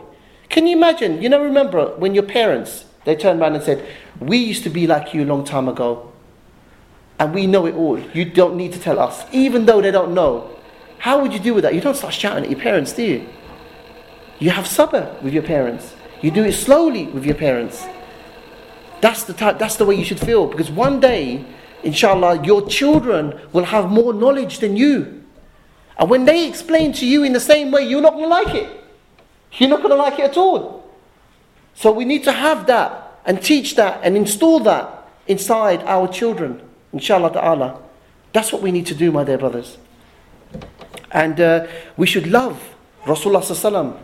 Can you imagine? You know, remember when your parents they turned around and said, "We used to be like you a long time ago, and we know it all. You don't need to tell us, even though they don't know." How would you deal with that? You don't start shouting at your parents, do you? You have supper with your parents. You do it slowly with your parents. That's the type, that's the way you should feel because one day, inshallah, your children will have more knowledge than you. And when they explain to you in the same way, you're not going to like it. You're not going to like it at all. So we need to have that and teach that and install that inside our children, inshallah ta'ala. That's what we need to do, my dear brothers. And uh, we should love Rasulullah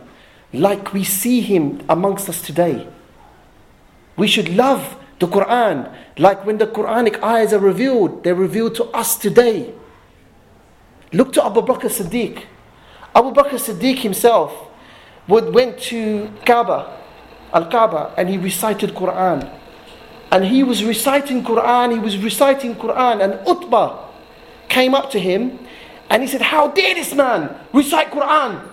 like we see him amongst us today. We should love the Quran like when the Quranic ayahs are revealed, they're revealed to us today. Look to Abu Bakr Siddiq. Abu Bakr Siddiq himself would, went to Kaaba, Al Kaaba, and he recited Quran. And he was reciting Quran, he was reciting Quran, and Utbah came up to him and he said, How dare this man recite Quran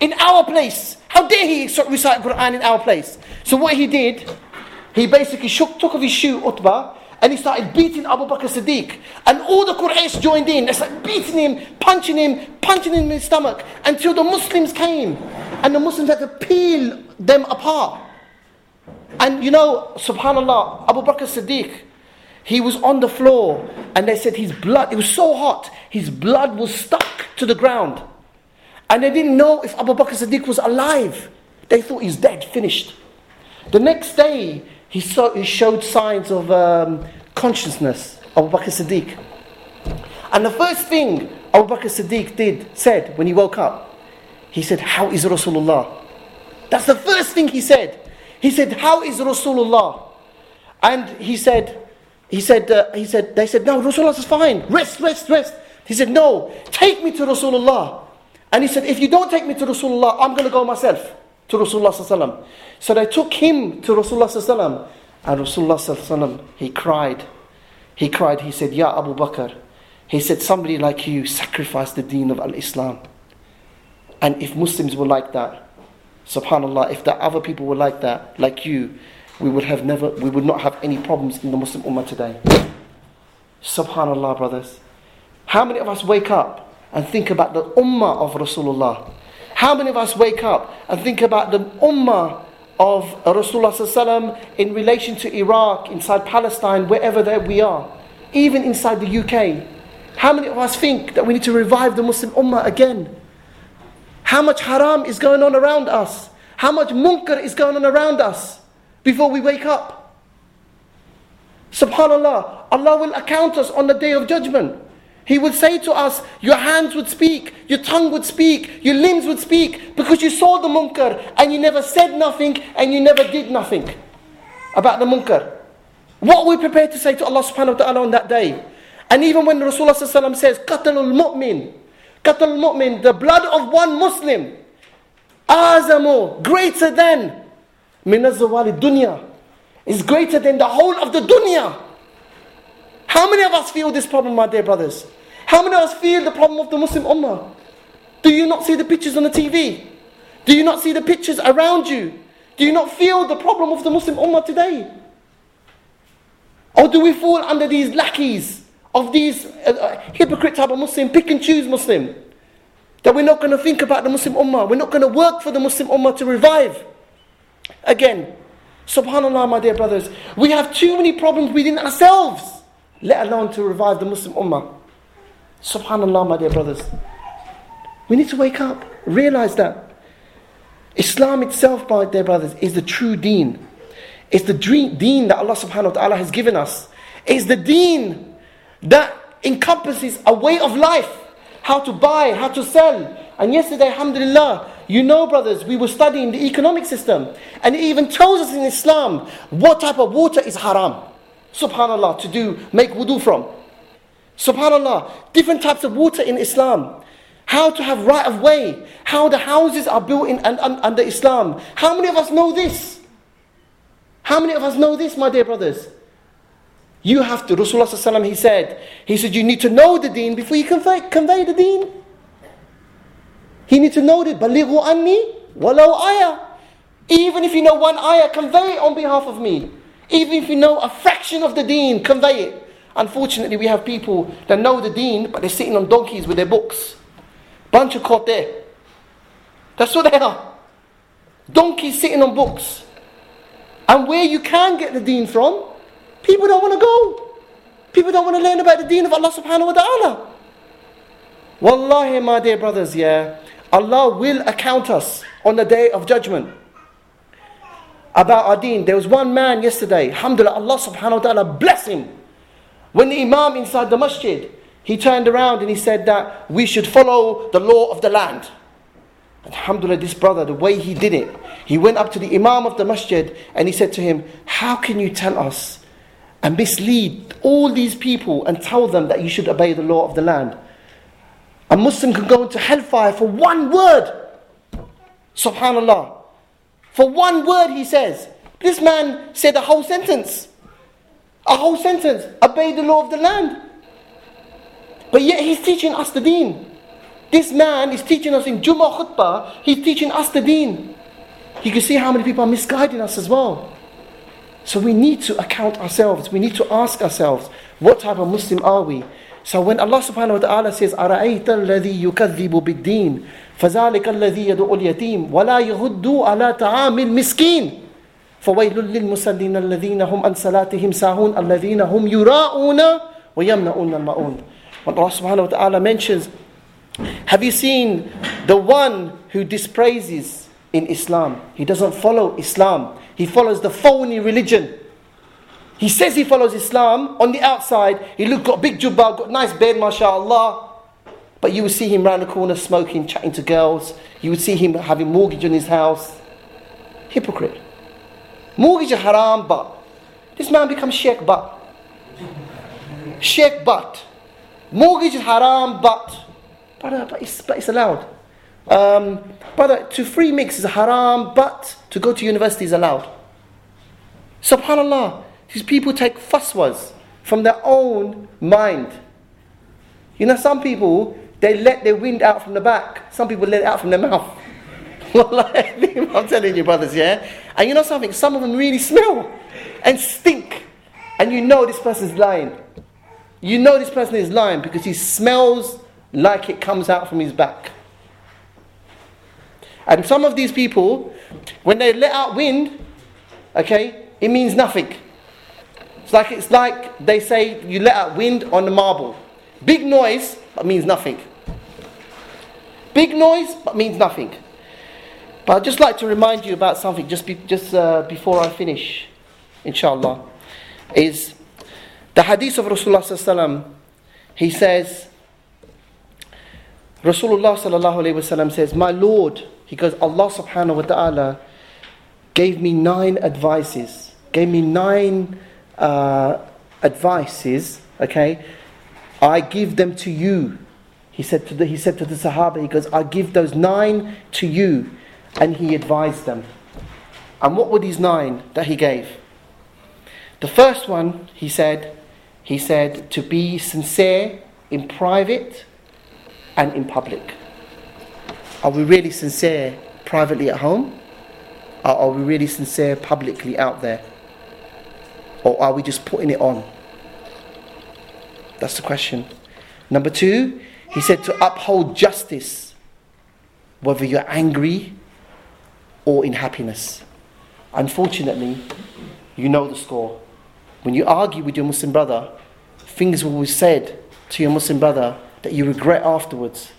in our place? How dare he recite Quran in our place? So what he did, he basically shook, took off his shoe, Utbah, and he started beating Abu Bakr Siddiq. And all the Quraysh joined in. They started beating him, punching him, punching him in his stomach until the Muslims came. And the Muslims had to peel them apart. And you know, subhanAllah, Abu Bakr Siddiq, he was on the floor and they said his blood, it was so hot, his blood was stuck to the ground. And they didn't know if Abu Bakr Siddiq was alive. They thought he's dead, finished. The next day, he, saw, he showed signs of um, consciousness, Abu Bakr Siddiq. And the first thing Abu Bakr Siddiq did, said when he woke up, he said, How is Rasulullah? That's the first thing he said. He said, How is Rasulullah? And he said, he said, uh, he said, they said, no, Rasulullah is fine. Rest, rest, rest. He said, no, take me to Rasulullah. And he said, if you don't take me to Rasulullah, I'm going to go myself to Rasulullah So they took him to Rasulullah and Rasulullah he cried. He cried, he said, Ya Abu Bakr. He said, somebody like you sacrificed the deen of Al-Islam. And if Muslims were like that, subhanAllah, if the other people were like that, like you, we would have never, we would not have any problems in the Muslim Ummah today. Subhanallah, brothers. How many of us wake up and think about the Ummah of Rasulullah? How many of us wake up and think about the Ummah of Rasulullah in relation to Iraq, inside Palestine, wherever that we are, even inside the UK? How many of us think that we need to revive the Muslim Ummah again? How much haram is going on around us? How much munkar is going on around us? before we wake up. Subhanallah, Allah will account us on the day of judgment. He would say to us, Your hands would speak, your tongue would speak, your limbs would speak, because you saw the munkar and you never said nothing and you never did nothing about the munkar. What we prepared to say to Allah subhanahu wa ta'ala on that day? And even when Rasulullah says, Qatalul mu'min, Qatalul mu'min, the blood of one Muslim, azamu, greater than min dunya is greater than the whole of the dunya. How many of us feel this problem, my dear brothers? How many of us feel the problem of the Muslim Ummah? Do you not see the pictures on the TV? Do you not see the pictures around you? Do you not feel the problem of the Muslim Ummah today? Or do we fall under these lackeys of these uh, uh, hypocrite type of Muslim, pick and choose Muslim? That we're not going to think about the Muslim Ummah. We're not going to work for the Muslim Ummah to revive. Again, subhanAllah, my dear brothers, we have too many problems within ourselves, let alone to revive the Muslim Ummah. Subhanallah, my dear brothers. We need to wake up, realize that. Islam itself, my dear brothers, is the true deen. It's the deen that Allah subhanahu wa ta'ala has given us. It's the deen that encompasses a way of life. How to buy, how to sell. And yesterday, alhamdulillah, you know, brothers, we were studying the economic system. And it even tells us in Islam what type of water is haram. Subhanallah, to do, make wudu from. Subhanallah, different types of water in Islam. How to have right of way. How the houses are built in under Islam. How many of us know this? How many of us know this, my dear brothers? You have to, Rasulullah he said, he said, you need to know the deen before you convey, convey the deen. He needs to know it. Balighu anni walau ayah. Even if you know one ayah, convey it on behalf of me. Even if you know a fraction of the deen, convey it. Unfortunately, we have people that know the deen, but they're sitting on donkeys with their books. Bunch of caught there. That's what they are. Donkeys sitting on books. And where you can get the deen from, people don't want to go. People don't want to learn about the deen of Allah subhanahu wa ta'ala. Wallahi, my dear brothers, yeah, Allah will account us on the day of judgment about our deen. There was one man yesterday, alhamdulillah, Allah subhanahu wa ta'ala bless him. When the Imam inside the masjid, he turned around and he said that we should follow the law of the land. Alhamdulillah, this brother, the way he did it, he went up to the Imam of the masjid and he said to him, How can you tell us and mislead all these people and tell them that you should obey the law of the land? A Muslim can go into hellfire for one word. Subhanallah. For one word, he says. This man said a whole sentence. A whole sentence. Obey the law of the land. But yet he's teaching us the deen. This man is teaching us in Jummah khutbah, he's teaching us the deen. You can see how many people are misguiding us as well. So we need to account ourselves. We need to ask ourselves, what type of Muslim are we? So when Allah subhanahu wa ta'ala says, أَرَأَيْتَ الَّذِي يُكَذِّبُ بِالدِّينِ فَذَلِكَ الَّذِي يَدُعُ الْيَتِيمِ وَلَا يَهُدُّ عَلَى طَعَامِ الْمِسْكِينِ فويل للمصلين الذين هم عن صلاتهم ساهون الذين هم يراءون ويمنعون الماءون When Allah subhanahu wa ta'ala mentions, have you seen the one who dispraises in Islam? He doesn't follow Islam. He follows the phony religion. He says he follows Islam on the outside. He look got big jubbah, got nice beard, mashallah. But you would see him round the corner smoking, chatting to girls. You would see him having mortgage on his house. Hypocrite. Mortgage is haram, but this man becomes sheikh, but sheikh, but mortgage is haram, but brother, but it's, but it's allowed. Um, brother, to free mix is haram, but to go to university is allowed. Subhanallah. These people take fatwas from their own mind. You know, some people, they let their wind out from the back. Some people let it out from their mouth. I'm telling you, brothers, yeah? And you know something? Some of them really smell and stink. And you know this person's lying. You know this person is lying because he smells like it comes out from his back. And some of these people, when they let out wind, okay, it means nothing. Like it's like they say you let out wind on the marble. Big noise, but means nothing. Big noise, but means nothing. But I'd just like to remind you about something just, be, just uh, before I finish, inshallah. Is the hadith of Rasulullah he says, Rasulullah sallallahu says, My Lord, he goes, Allah subhanahu wa ta'ala gave me nine advices, gave me nine uh, advices, okay, I give them to you. He said to the, he said to the Sahaba, he goes, I give those nine to you. And he advised them. And what were these nine that he gave? The first one, he said, he said to be sincere in private and in public. Are we really sincere privately at home? Or are we really sincere publicly out there? Or are we just putting it on? That's the question. Number two, he said to uphold justice whether you're angry or in happiness. Unfortunately, you know the score. When you argue with your Muslim brother, things will be said to your Muslim brother that you regret afterwards.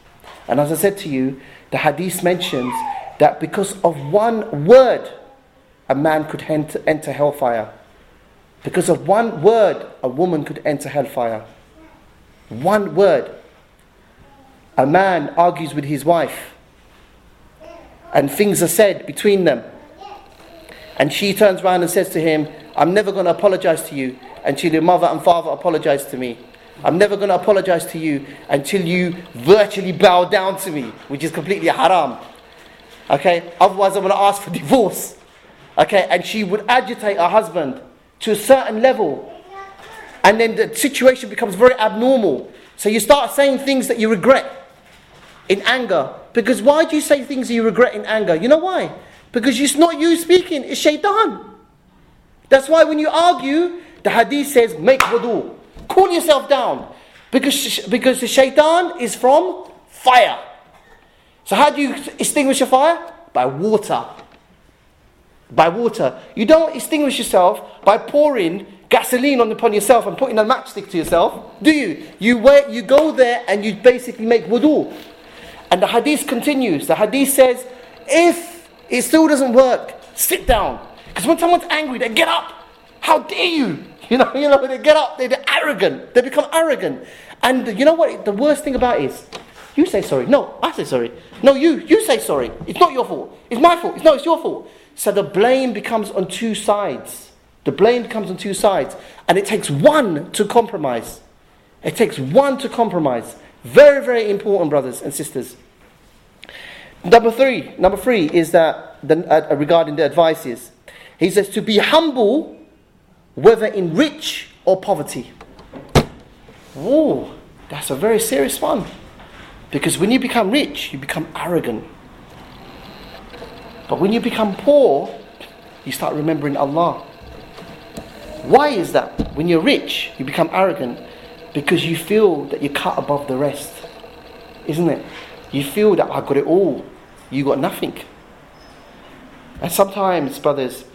And as I said to you, the hadith mentions that because of one word, a man could enter hellfire. Because of one word, a woman could enter hellfire. One word. A man argues with his wife, and things are said between them. And she turns around and says to him, I'm never going to apologize to you until your mother and father apologize to me. I'm never going to apologize to you until you virtually bow down to me, which is completely haram. Okay? Otherwise, I'm going to ask for divorce. Okay? And she would agitate her husband to a certain level. And then the situation becomes very abnormal. So you start saying things that you regret in anger. Because why do you say things that you regret in anger? You know why? Because it's not you speaking, it's shaitan. That's why when you argue, the hadith says, make wudu. Cool yourself down. Because, because the shaitan is from fire. So how do you extinguish a fire? By water. By water. You don't extinguish yourself by pouring gasoline on upon yourself and putting a matchstick to yourself, do you? You wait, you go there and you basically make wudu. And the hadith continues. The hadith says, if it still doesn't work, sit down. Because when someone's angry, they get up. How dare you? You know, you know, they get up, they're arrogant. They become arrogant. And you know what? The worst thing about it is, you say sorry. No, I say sorry. No, you, you say sorry. It's not your fault. It's my fault. It's, no, it's your fault. So the blame becomes on two sides. The blame becomes on two sides. And it takes one to compromise. It takes one to compromise. Very, very important, brothers and sisters. Number three, number three is that the, uh, regarding the advices. He says to be humble, whether in rich or poverty. Oh, that's a very serious one. Because when you become rich, you become arrogant. But when you become poor, you start remembering Allah. Why is that? When you're rich, you become arrogant because you feel that you're cut above the rest. Isn't it? You feel that I got it all, you got nothing. And sometimes, brothers,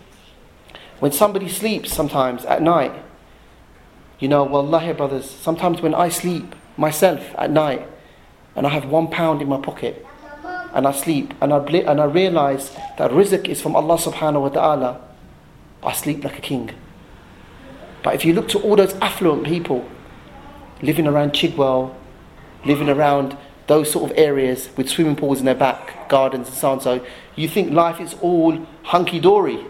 when somebody sleeps sometimes at night, you know, wallahi brothers, sometimes when I sleep myself at night and I have one pound in my pocket and I sleep and I, and I realize that rizq is from Allah subhanahu wa ta'ala, I sleep like a king. But if you look to all those affluent people living around Chigwell, living around those sort of areas with swimming pools in their back, gardens and so on, so you think life is all hunky dory.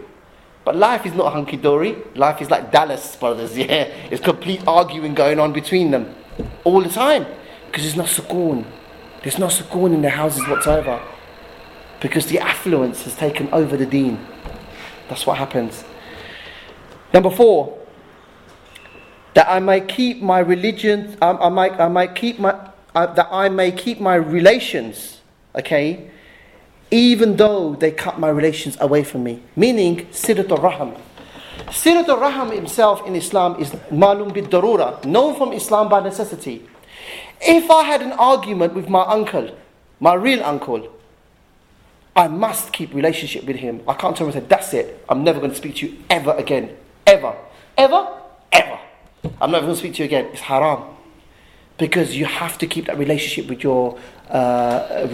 But life is not hunky dory. Life is like Dallas brothers, yeah. It's complete arguing going on between them all the time. Because there's no sukoon. There's no sukoon in their houses whatsoever. Because the affluence has taken over the deen. That's what happens. Number four, that I may keep my religion, um, I might, I might keep my, uh, that I may keep my relations, okay, even though they cut my relations away from me. Meaning, Sirat al-Raham. Sirat al-Raham himself in Islam is malum bid darura, known from Islam by necessity. If I had an argument with my uncle, my real uncle, I must keep relationship with him. I can't tell him, that's it. I'm never going to speak to you ever again. Ever. Ever? Ever. I'm never going to speak to you again. It's haram. Because you have to keep that relationship with your, uh,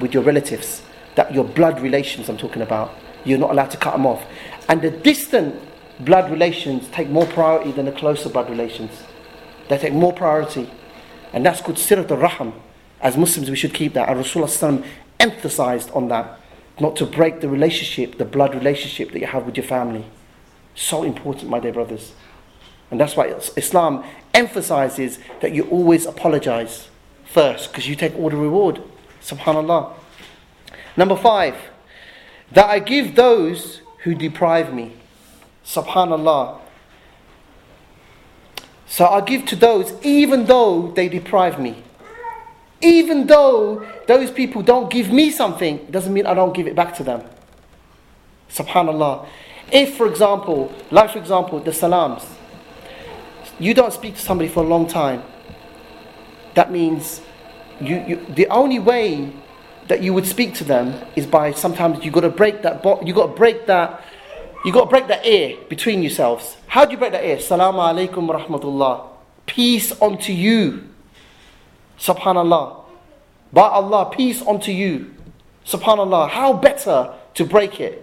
with your relatives that your blood relations I'm talking about, you're not allowed to cut them off. And the distant blood relations take more priority than the closer blood relations. They take more priority. And that's called sirat al-raham. As Muslims, we should keep that. And Rasulullah emphasized on that. Not to break the relationship, the blood relationship that you have with your family. So important, my dear brothers. And that's why Islam emphasizes that you always apologize first, because you take all the reward. Subhanallah. Number five, that I give those who deprive me. Subhanallah. So I give to those even though they deprive me. Even though those people don't give me something, it doesn't mean I don't give it back to them. Subhanallah. If, for example, like for example, the salams, you don't speak to somebody for a long time, that means you, you the only way that you would speak to them is by sometimes you got to break that. Bo- you got to break that. You got to break that air between yourselves. How do you break that air? Salaam alaikum rahmatullah. Peace unto you. Subhanallah. By Allah, peace unto you. Subhanallah. How better to break it?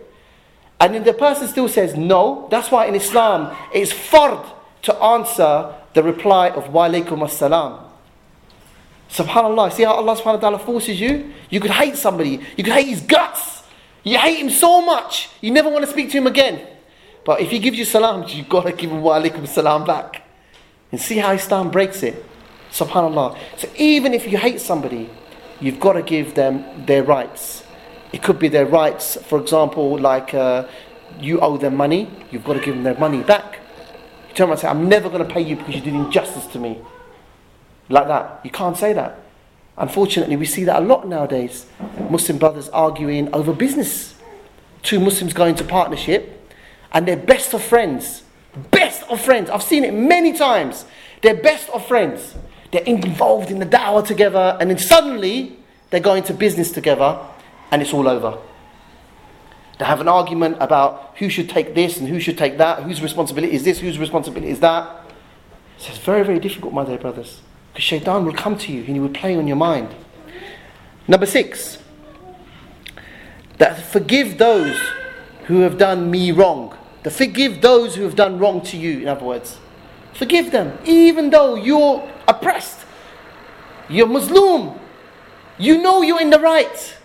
And then the person still says no. That's why in Islam it's fard to answer the reply of wa alaikum assalam. Subhanallah. See how Allah subhanahu wa ta'ala forces you? You could hate somebody. You could hate his guts. You hate him so much. You never want to speak to him again. But if he gives you salam, you've got to give him wa alaikum salam back. And see how Islam breaks it. Subhanallah. So even if you hate somebody, you've got to give them their rights. It could be their rights, for example, like uh, you owe them money, you've got to give them their money back. You turn around and say, I'm never going to pay you because you did injustice to me like that. You can't say that. Unfortunately, we see that a lot nowadays. Muslim brothers arguing over business. Two Muslims go into partnership and they're best of friends. Best of friends. I've seen it many times. They're best of friends. They're involved in the da'wah together and then suddenly they go into business together and it's all over. They have an argument about who should take this and who should take that, whose responsibility is this, whose responsibility is that. So it's very, very difficult, my dear brothers. Because shaitan will come to you and he will play on your mind. Number six, that forgive those who have done me wrong. To forgive those who have done wrong to you, in other words. Forgive them, even though you're oppressed. You're Muslim. You know you're in the right.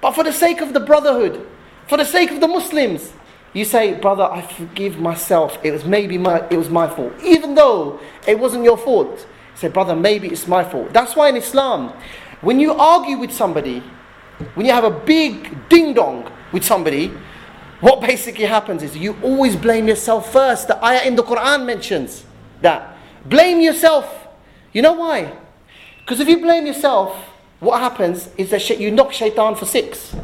But for the sake of the brotherhood, for the sake of the Muslims, you say, brother, I forgive myself. It was maybe my, it was my fault. Even though it wasn't your fault. Say, brother, maybe it's my fault. That's why in Islam, when you argue with somebody, when you have a big ding dong with somebody, what basically happens is you always blame yourself first. The ayah in the Quran mentions that. Blame yourself. You know why? Because if you blame yourself, what happens is that you knock shaitan for six.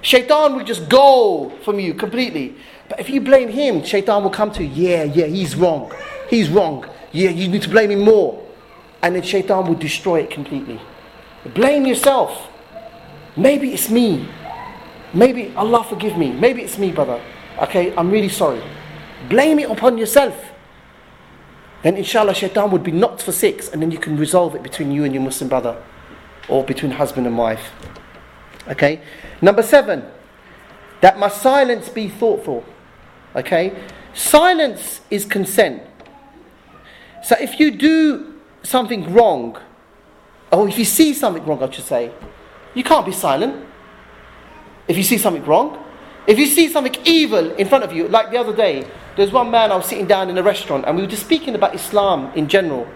Shaitan will just go from you completely. But if you blame him, shaitan will come to you. Yeah, yeah, he's wrong. He's wrong. Yeah, you need to blame him more and then shaitan will destroy it completely. Blame yourself. Maybe it's me. Maybe Allah forgive me. Maybe it's me, brother. Okay, I'm really sorry. Blame it upon yourself. Then inshallah shaitan would be knocked for six and then you can resolve it between you and your Muslim brother or between husband and wife. Okay? Number seven, that my silence be thoughtful. Okay? Silence is consent. So if you do something wrong, or if you see something wrong, I should say, you can't be silent. If you see something wrong, if you see something evil in front of you, like the other day, there's one man I was sitting down in a restaurant and we were just speaking about Islam in general.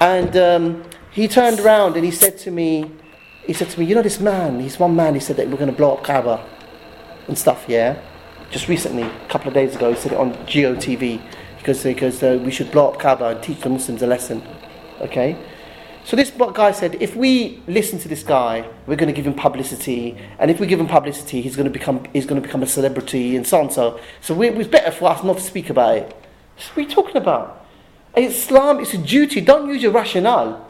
And um, he turned around and he said to me, he said to me, you know this man, he's one man, he said that we're going to blow up Kaaba and stuff, yeah? Just recently, a couple of days ago, he said it on GOTV because, because uh, we should blow up Kaaba and teach the Muslims a lesson. Okay? So this guy said, if we listen to this guy, we're going to give him publicity, and if we give him publicity, he's going to become he's going to become a celebrity, and so on. So, so we, better for us not to speak about it. So what are you talking about? Islam is a duty. Don't use your rationale.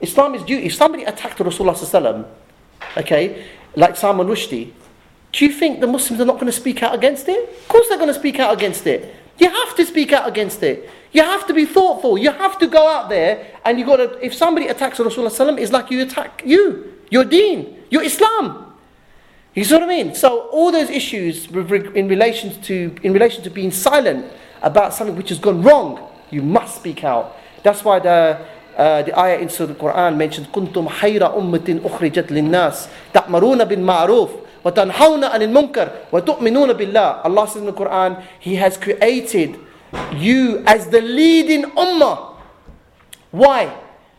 Islam is duty. If somebody attacked Rasulullah okay, like Salman Rushdie, do you think the Muslims are not going to speak out against it? Of course they're going to speak out against it. You have to speak out against it. You have to be thoughtful. You have to go out there and you got to. If somebody attacks Rasulullah, it's like you attack you, your Deen, your Islam. You see what I mean? So all those issues in relation to in relation to being silent about something which has gone wrong, you must speak out. That's why the uh, the ayah in Surah Quran mentioned kuntum ha'ira ummatin ukhrijat linnas ta'maruna bin ma'ruf وتنحون عن المنكر وتؤمنون بالله Allah says in the Quran He has created you as the leading ummah why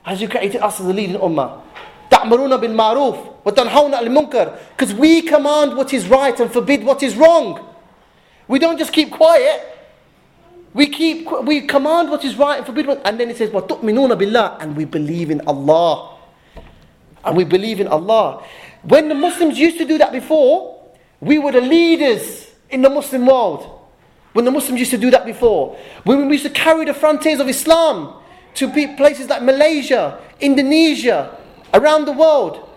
has He created us as the leading ummah تأمرون بالمعروف وتنحون عن المنكر because we command what is right and forbid what is wrong we don't just keep quiet we keep we command what is right and forbid what and then it says وتؤمنون بالله and we believe in Allah and we believe in Allah when the Muslims used to do that before, we were the leaders in the Muslim world. When the Muslims used to do that before. When we used to carry the frontiers of Islam to places like Malaysia, Indonesia, around the world.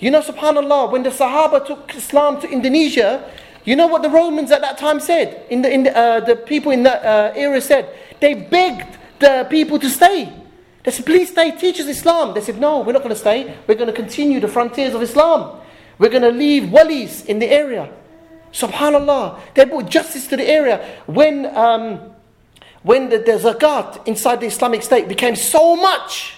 You know, subhanAllah, when the Sahaba took Islam to Indonesia, you know what the Romans at that time said? In the, in the, uh, the people in that uh, era said? They begged the people to stay. They said, please stay, teach us Islam. They said, no, we're not going to stay. We're going to continue the frontiers of Islam. We're going to leave walis in the area. Subhanallah. They brought justice to the area. When, um, when the, the zakat inside the Islamic State became so much,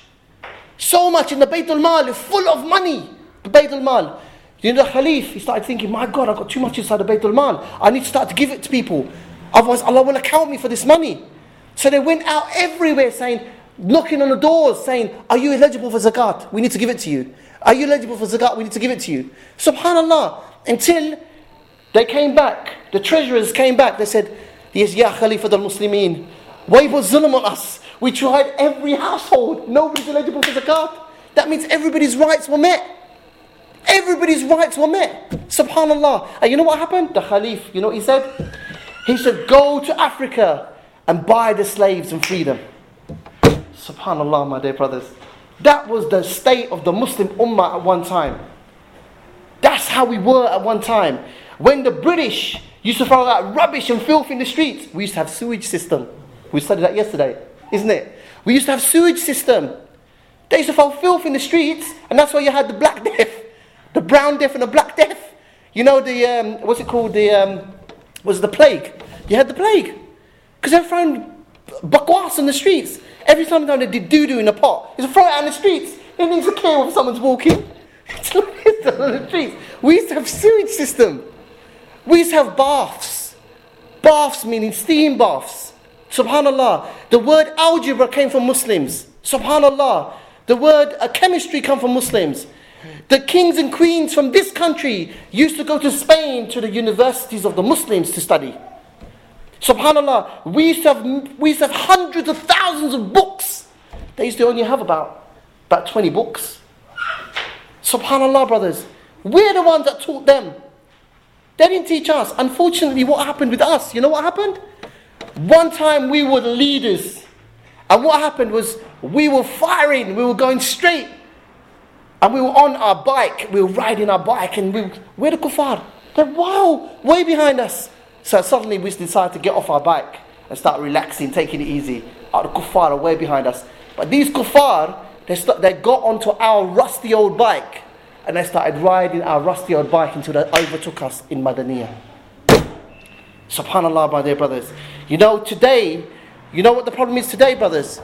so much in the Bayt al-Mal, full of money, the Bayt al-Mal. You know, the Khalif, he started thinking, my God, I've got too much inside the Bayt al-Mal. I need to start to give it to people. Otherwise, Allah will account me for this money. So they went out everywhere saying, knocking on the doors, saying, Are you eligible for zakat? We need to give it to you. Are you eligible for zakat? We need to give it to you. Subhanallah. Until they came back, the treasurers came back, they said, Yes, Ya Khalifa al Muslimin. Was zulm on us? We tried every household. Nobody's eligible for zakat. That means everybody's rights were met. Everybody's rights were met. Subhanallah. And you know what happened? The Khalif, you know what he said? He said, Go to Africa and buy the slaves and free them. Subhanallah, my dear brothers. That was the state of the Muslim Ummah at one time. That's how we were at one time. When the British used to throw out rubbish and filth in the streets, we used to have sewage system. We studied that yesterday, isn't it? We used to have sewage system. They used to throw filth in the streets, and that's why you had the Black Death, the Brown Death, and the Black Death. You know the um, what's it called? The um, was the plague. You had the plague because they were throwing bakwas in the streets. Every time they did doo doo in a pot, to throw it out in the streets. It needs to care if someone's walking. It's on the streets. We used to have sewage system. We used to have baths. Baths meaning steam baths. Subhanallah. The word algebra came from Muslims. Subhanallah. The word uh, chemistry come from Muslims. The kings and queens from this country used to go to Spain to the universities of the Muslims to study. Subhanallah, we used to have, we used to have hundreds of thousands of books. They used to only have about, about 20 books. Subhanallah, brothers. We're the ones that taught them. They didn't teach us. Unfortunately, what happened with us? You know what happened? One time we were the leaders. And what happened was we were firing, we were going straight. And we were on our bike, we were riding our bike, and we were, the kuffar? They're wow, way behind us. So suddenly we decided to get off our bike and start relaxing, taking it easy. Our kuffar are way behind us. But these kuffar, they, st- they got onto our rusty old bike and they started riding our rusty old bike until they overtook us in Madaniyah. Subhanallah, my dear brothers. You know, today, you know what the problem is today, brothers?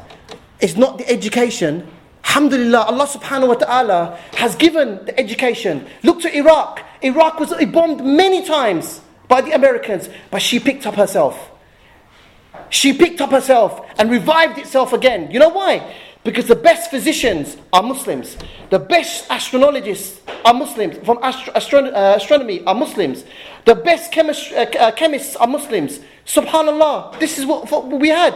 It's not the education. Alhamdulillah, Allah subhanahu wa ta'ala has given the education. Look to Iraq. Iraq was bombed many times by the Americans, but she picked up herself. She picked up herself and revived itself again. You know why? Because the best physicians are Muslims. The best astronomists are Muslims. From astro- astro- uh, astronomy are Muslims. The best uh, uh, chemists are Muslims. Subhanallah. This is what, what we had.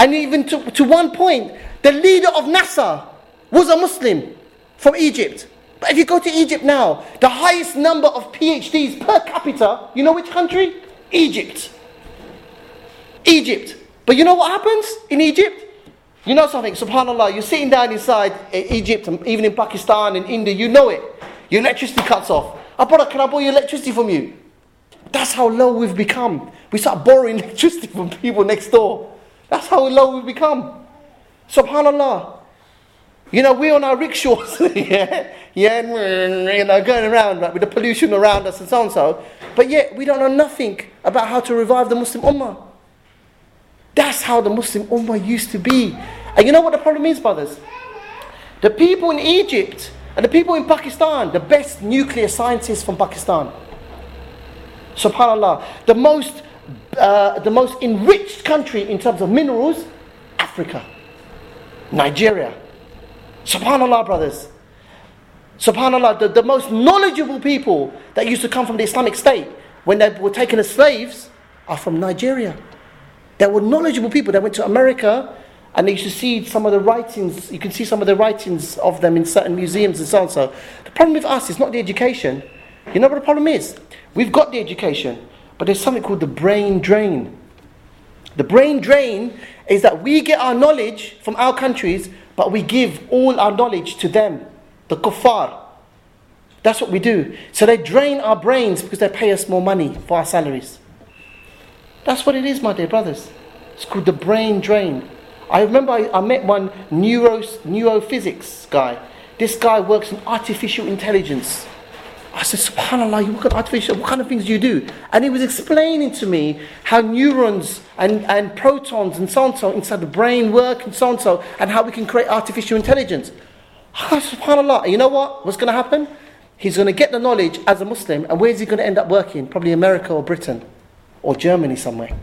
And even to, to one point, the leader of NASA was a Muslim from Egypt. But if you go to Egypt now, the highest number of PhDs per capita, you know which country? Egypt. Egypt. But you know what happens in Egypt? You know something, subhanAllah, you're sitting down inside eh, Egypt, and even in Pakistan and India, you know it. Your electricity cuts off. Oh, brother, can I borrow your electricity from you? That's how low we've become. We start borrowing electricity from people next door. That's how low we've become. Subhanallah. You know, we're on our rickshaws, yeah, yeah, you know, going around with the pollution around us and so on and so. But yet, we don't know nothing about how to revive the Muslim Ummah. That's how the Muslim Ummah used to be. And you know what the problem is, brothers? The people in Egypt and the people in Pakistan, the best nuclear scientists from Pakistan. Subhanallah. The most, uh, the most enriched country in terms of minerals, Africa. Nigeria. Subhanallah, brothers. Subhanallah, the, the most knowledgeable people that used to come from the Islamic State when they were taken as slaves are from Nigeria. There were knowledgeable people that went to America and they used to see some of the writings, you can see some of the writings of them in certain museums and so on. So the problem with us is not the education. You know what the problem is? We've got the education, but there's something called the brain drain. The brain drain is that we get our knowledge from our countries, but we give all our knowledge to them, the kuffar. That's what we do. So they drain our brains because they pay us more money for our salaries. That's what it is, my dear brothers. It's called the brain drain. I remember I, I met one neuro, neurophysics guy. This guy works in artificial intelligence. I said, SubhanAllah, you work at artificial, what kind of things do you do? And he was explaining to me how neurons and, and protons and so on so inside the brain work and so on so, and how we can create artificial intelligence. Said, SubhanAllah, you know what? What's going to happen? He's going to get the knowledge as a Muslim, and where's he going to end up working? Probably America or Britain or Germany somewhere.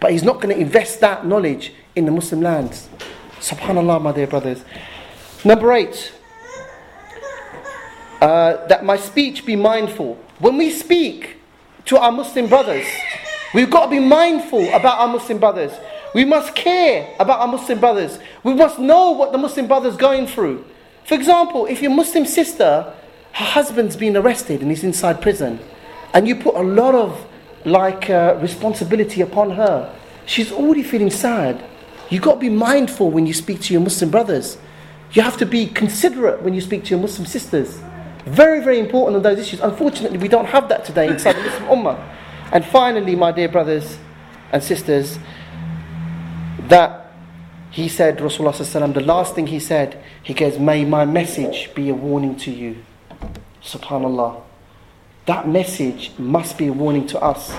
But he's not going to invest that knowledge in the Muslim lands. SubhanAllah, my dear brothers. Number eight, uh, that my speech be mindful. When we speak to our Muslim brothers, we've got to be mindful about our Muslim brothers. We must care about our Muslim brothers. We must know what the Muslim brother's going through. For example, if your Muslim sister, her husband's been arrested and he's inside prison, and you put a lot of like uh, responsibility upon her, she's already feeling sad. You've got to be mindful when you speak to your Muslim brothers. You have to be considerate when you speak to your Muslim sisters. Very, very important on those issues. Unfortunately, we don't have that today inside the Muslim Ummah. And finally, my dear brothers and sisters, that he said, Rasulullah, the last thing he said, he goes, May my message be a warning to you. Subhanallah. That message must be a warning to us.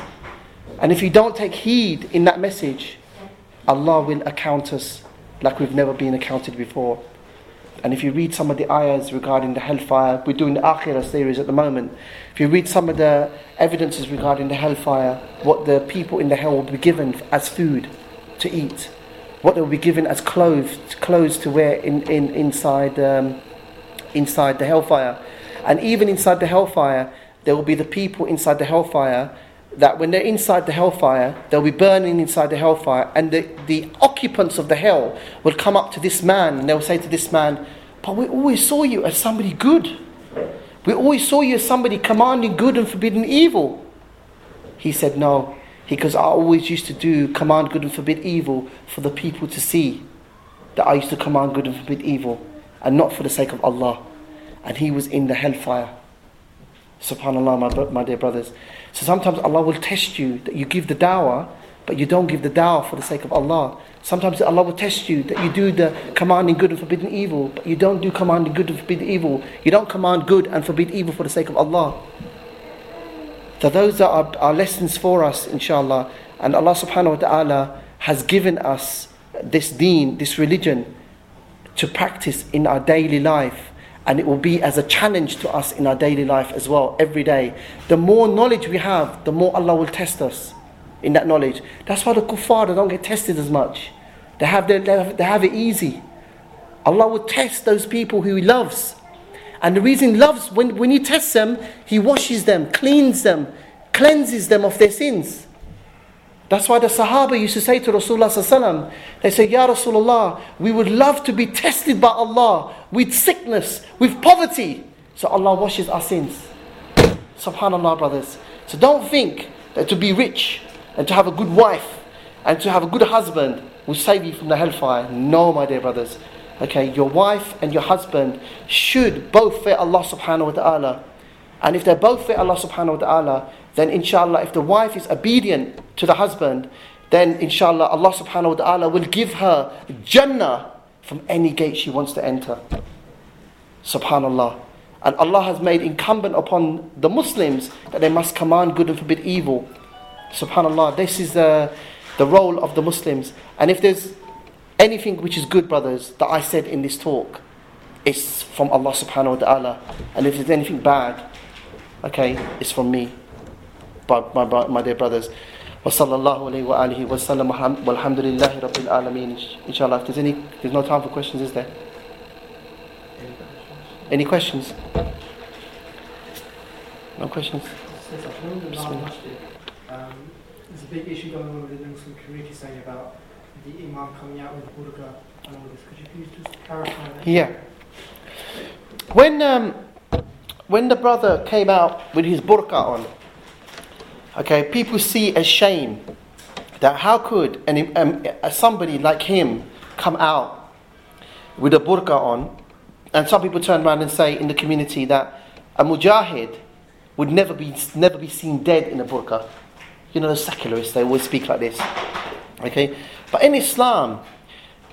And if you don't take heed in that message, Allah will account us like we've never been accounted before. And if you read some of the ayahs regarding the hellfire, we're doing the Akhirah series at the moment. If you read some of the evidences regarding the hellfire, what the people in the hell will be given as food to eat, what they will be given as clothes, clothes to wear in, in, inside, um, inside the hellfire. And even inside the hellfire, there will be the people inside the hellfire that when they're inside the hellfire, they'll be burning inside the hellfire, and the, the occupants of the hell will come up to this man and they'll say to this man, But we always saw you as somebody good. We always saw you as somebody commanding good and forbidding evil. He said, No, because I always used to do command good and forbid evil for the people to see that I used to command good and forbid evil, and not for the sake of Allah. And he was in the hellfire. Subhanallah, my, my dear brothers. So sometimes Allah will test you that you give the dawah, but you don't give the dawah for the sake of Allah. Sometimes Allah will test you that you do the commanding good and forbidding evil, but you don't do commanding good and forbidden evil. You don't command good and forbid evil for the sake of Allah. So those are our lessons for us, inshallah. And Allah subhanahu wa ta'ala has given us this deen, this religion, to practice in our daily life and it will be as a challenge to us in our daily life as well, every day. The more knowledge we have, the more Allah will test us in that knowledge. That's why the kuffar they don't get tested as much. They have, their, they have it easy. Allah will test those people who He loves. And the reason He loves, when, when He tests them, He washes them, cleans them, cleanses them of their sins. That's why the Sahaba used to say to Rasulullah they say, Ya Rasulullah, we would love to be tested by Allah with sickness, with poverty. So Allah washes our sins. Subhanallah, brothers. So don't think that to be rich and to have a good wife and to have a good husband will save you from the hellfire. No, my dear brothers. Okay, your wife and your husband should both fear Allah subhanahu wa ta'ala. And if they're both fear Allah subhanahu wa ta'ala, then inshallah, if the wife is obedient to the husband, then inshallah, Allah subhanahu wa ta'ala will give her Jannah from any gate she wants to enter. Subhanallah. And Allah has made incumbent upon the Muslims that they must command good and forbid evil. Subhanallah. This is the, the role of the Muslims. And if there's anything which is good, brothers, that I said in this talk, it's from Allah subhanahu wa ta'ala. And if there's anything bad, okay, it's from me my, my, my dear brothers. وصلى الله عليه وآله وسلم والحمد لله رب العالمين inshallah if there's any there's no time for questions is there any questions no questions um, there's a big issue going on within the Muslim community saying about the Imam coming out with burqa and all this could you please just clarify that yeah when um, when the brother came out with his burqa on Okay, people see as shame that how could an, um, somebody like him come out with a burqa on, and some people turn around and say in the community that a mujahid would never be, never be seen dead in a burqa. You know, the secularists, they always speak like this. Okay? But in Islam,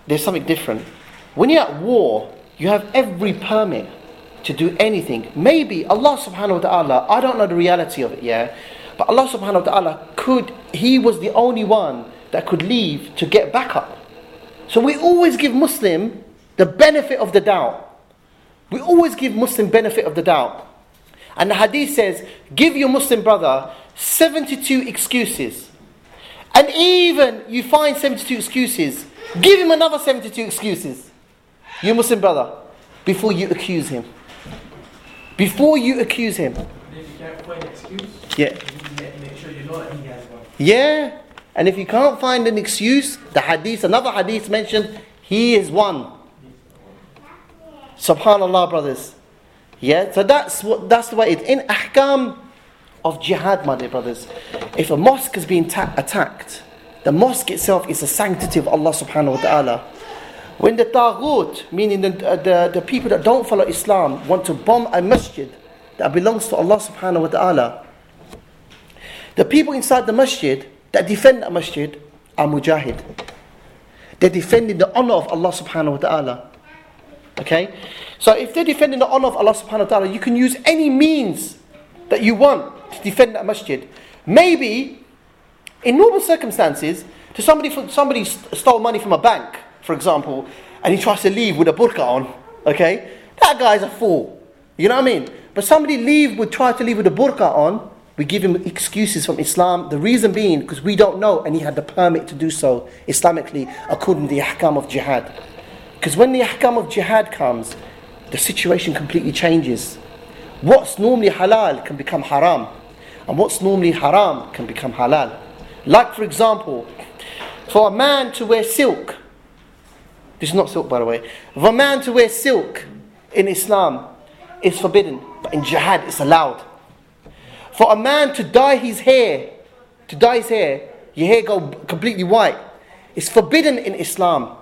there's something different. When you're at war, you have every permit to do anything. Maybe Allah subhanahu wa ta'ala, I don't know the reality of it, yeah, but Allah subhanahu wa ta'ala could, He was the only one that could leave to get back up. So we always give Muslim the benefit of the doubt. We always give Muslim benefit of the doubt. And the hadith says, give your Muslim brother 72 excuses. And even you find 72 excuses, give him another 72 excuses. You Muslim brother, before you accuse him. Before you accuse him. If you can't find an excuse, Yeah. make sure you know he has one. Yeah. And if you can't find an excuse, the hadith, another hadith mentioned, he is one. Subhanallah, brothers. Yeah, so that's what that's the way it in ahkam of jihad, my dear brothers. If a mosque is being ta- attacked, the mosque itself is the sanctity of Allah subhanahu wa ta'ala. When the taghut, meaning the, uh, the, the people that don't follow Islam, want to bomb a masjid that belongs to Allah subhanahu wa ta'ala, the people inside the masjid that defend that masjid are mujahid. They're defending the honor of Allah subhanahu wa ta'ala. Okay? So if they're defending the honor of Allah subhanahu wa ta'ala, you can use any means that you want to defend that masjid. Maybe, in normal circumstances, to somebody, somebody stole money from a bank, for example, and he tries to leave with a burqa on, okay? That guy's a fool. You know what I mean? But somebody leave would try to leave with a burqa on, we give him excuses from Islam. The reason being because we don't know, and he had the permit to do so Islamically according to the ahkam of jihad. Because when the ahkam of jihad comes, the situation completely changes. What's normally halal can become haram, and what's normally haram can become halal. Like, for example, for a man to wear silk, this is not silk by the way, for a man to wear silk in Islam is forbidden, but in jihad it's allowed. For a man to dye his hair, to dye his hair, your hair go completely white, it's forbidden in Islam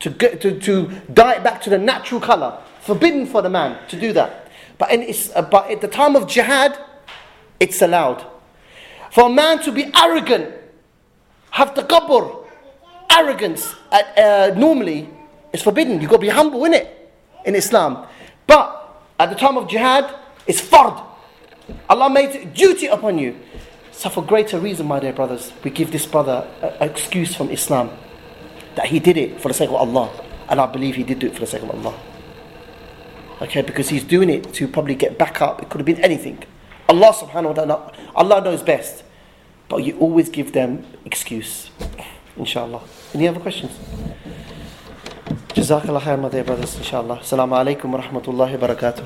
to, get, to, to dye it back to the natural color. Forbidden for the man to do that. But, in, uh, but at the time of jihad, it's allowed. For a man to be arrogant, have takabbur, arrogance, at, uh, normally, it's forbidden. You've got to be humble in it, in Islam. But at the time of jihad, it's fard. Allah made duty upon you. So, for greater reason, my dear brothers, we give this brother an excuse from Islam that he did it for the sake of Allah. And I believe he did do it for the sake of Allah. Okay, because he's doing it to probably get back up. It could have been anything. Allah subhanahu wa ta'ala, Allah knows best. But you always give them excuse. Inshallah. Any other questions? Jazakallah khair, my dear brothers, inshallah. Assalamu alaikum wa rahmatullahi wa barakatuh.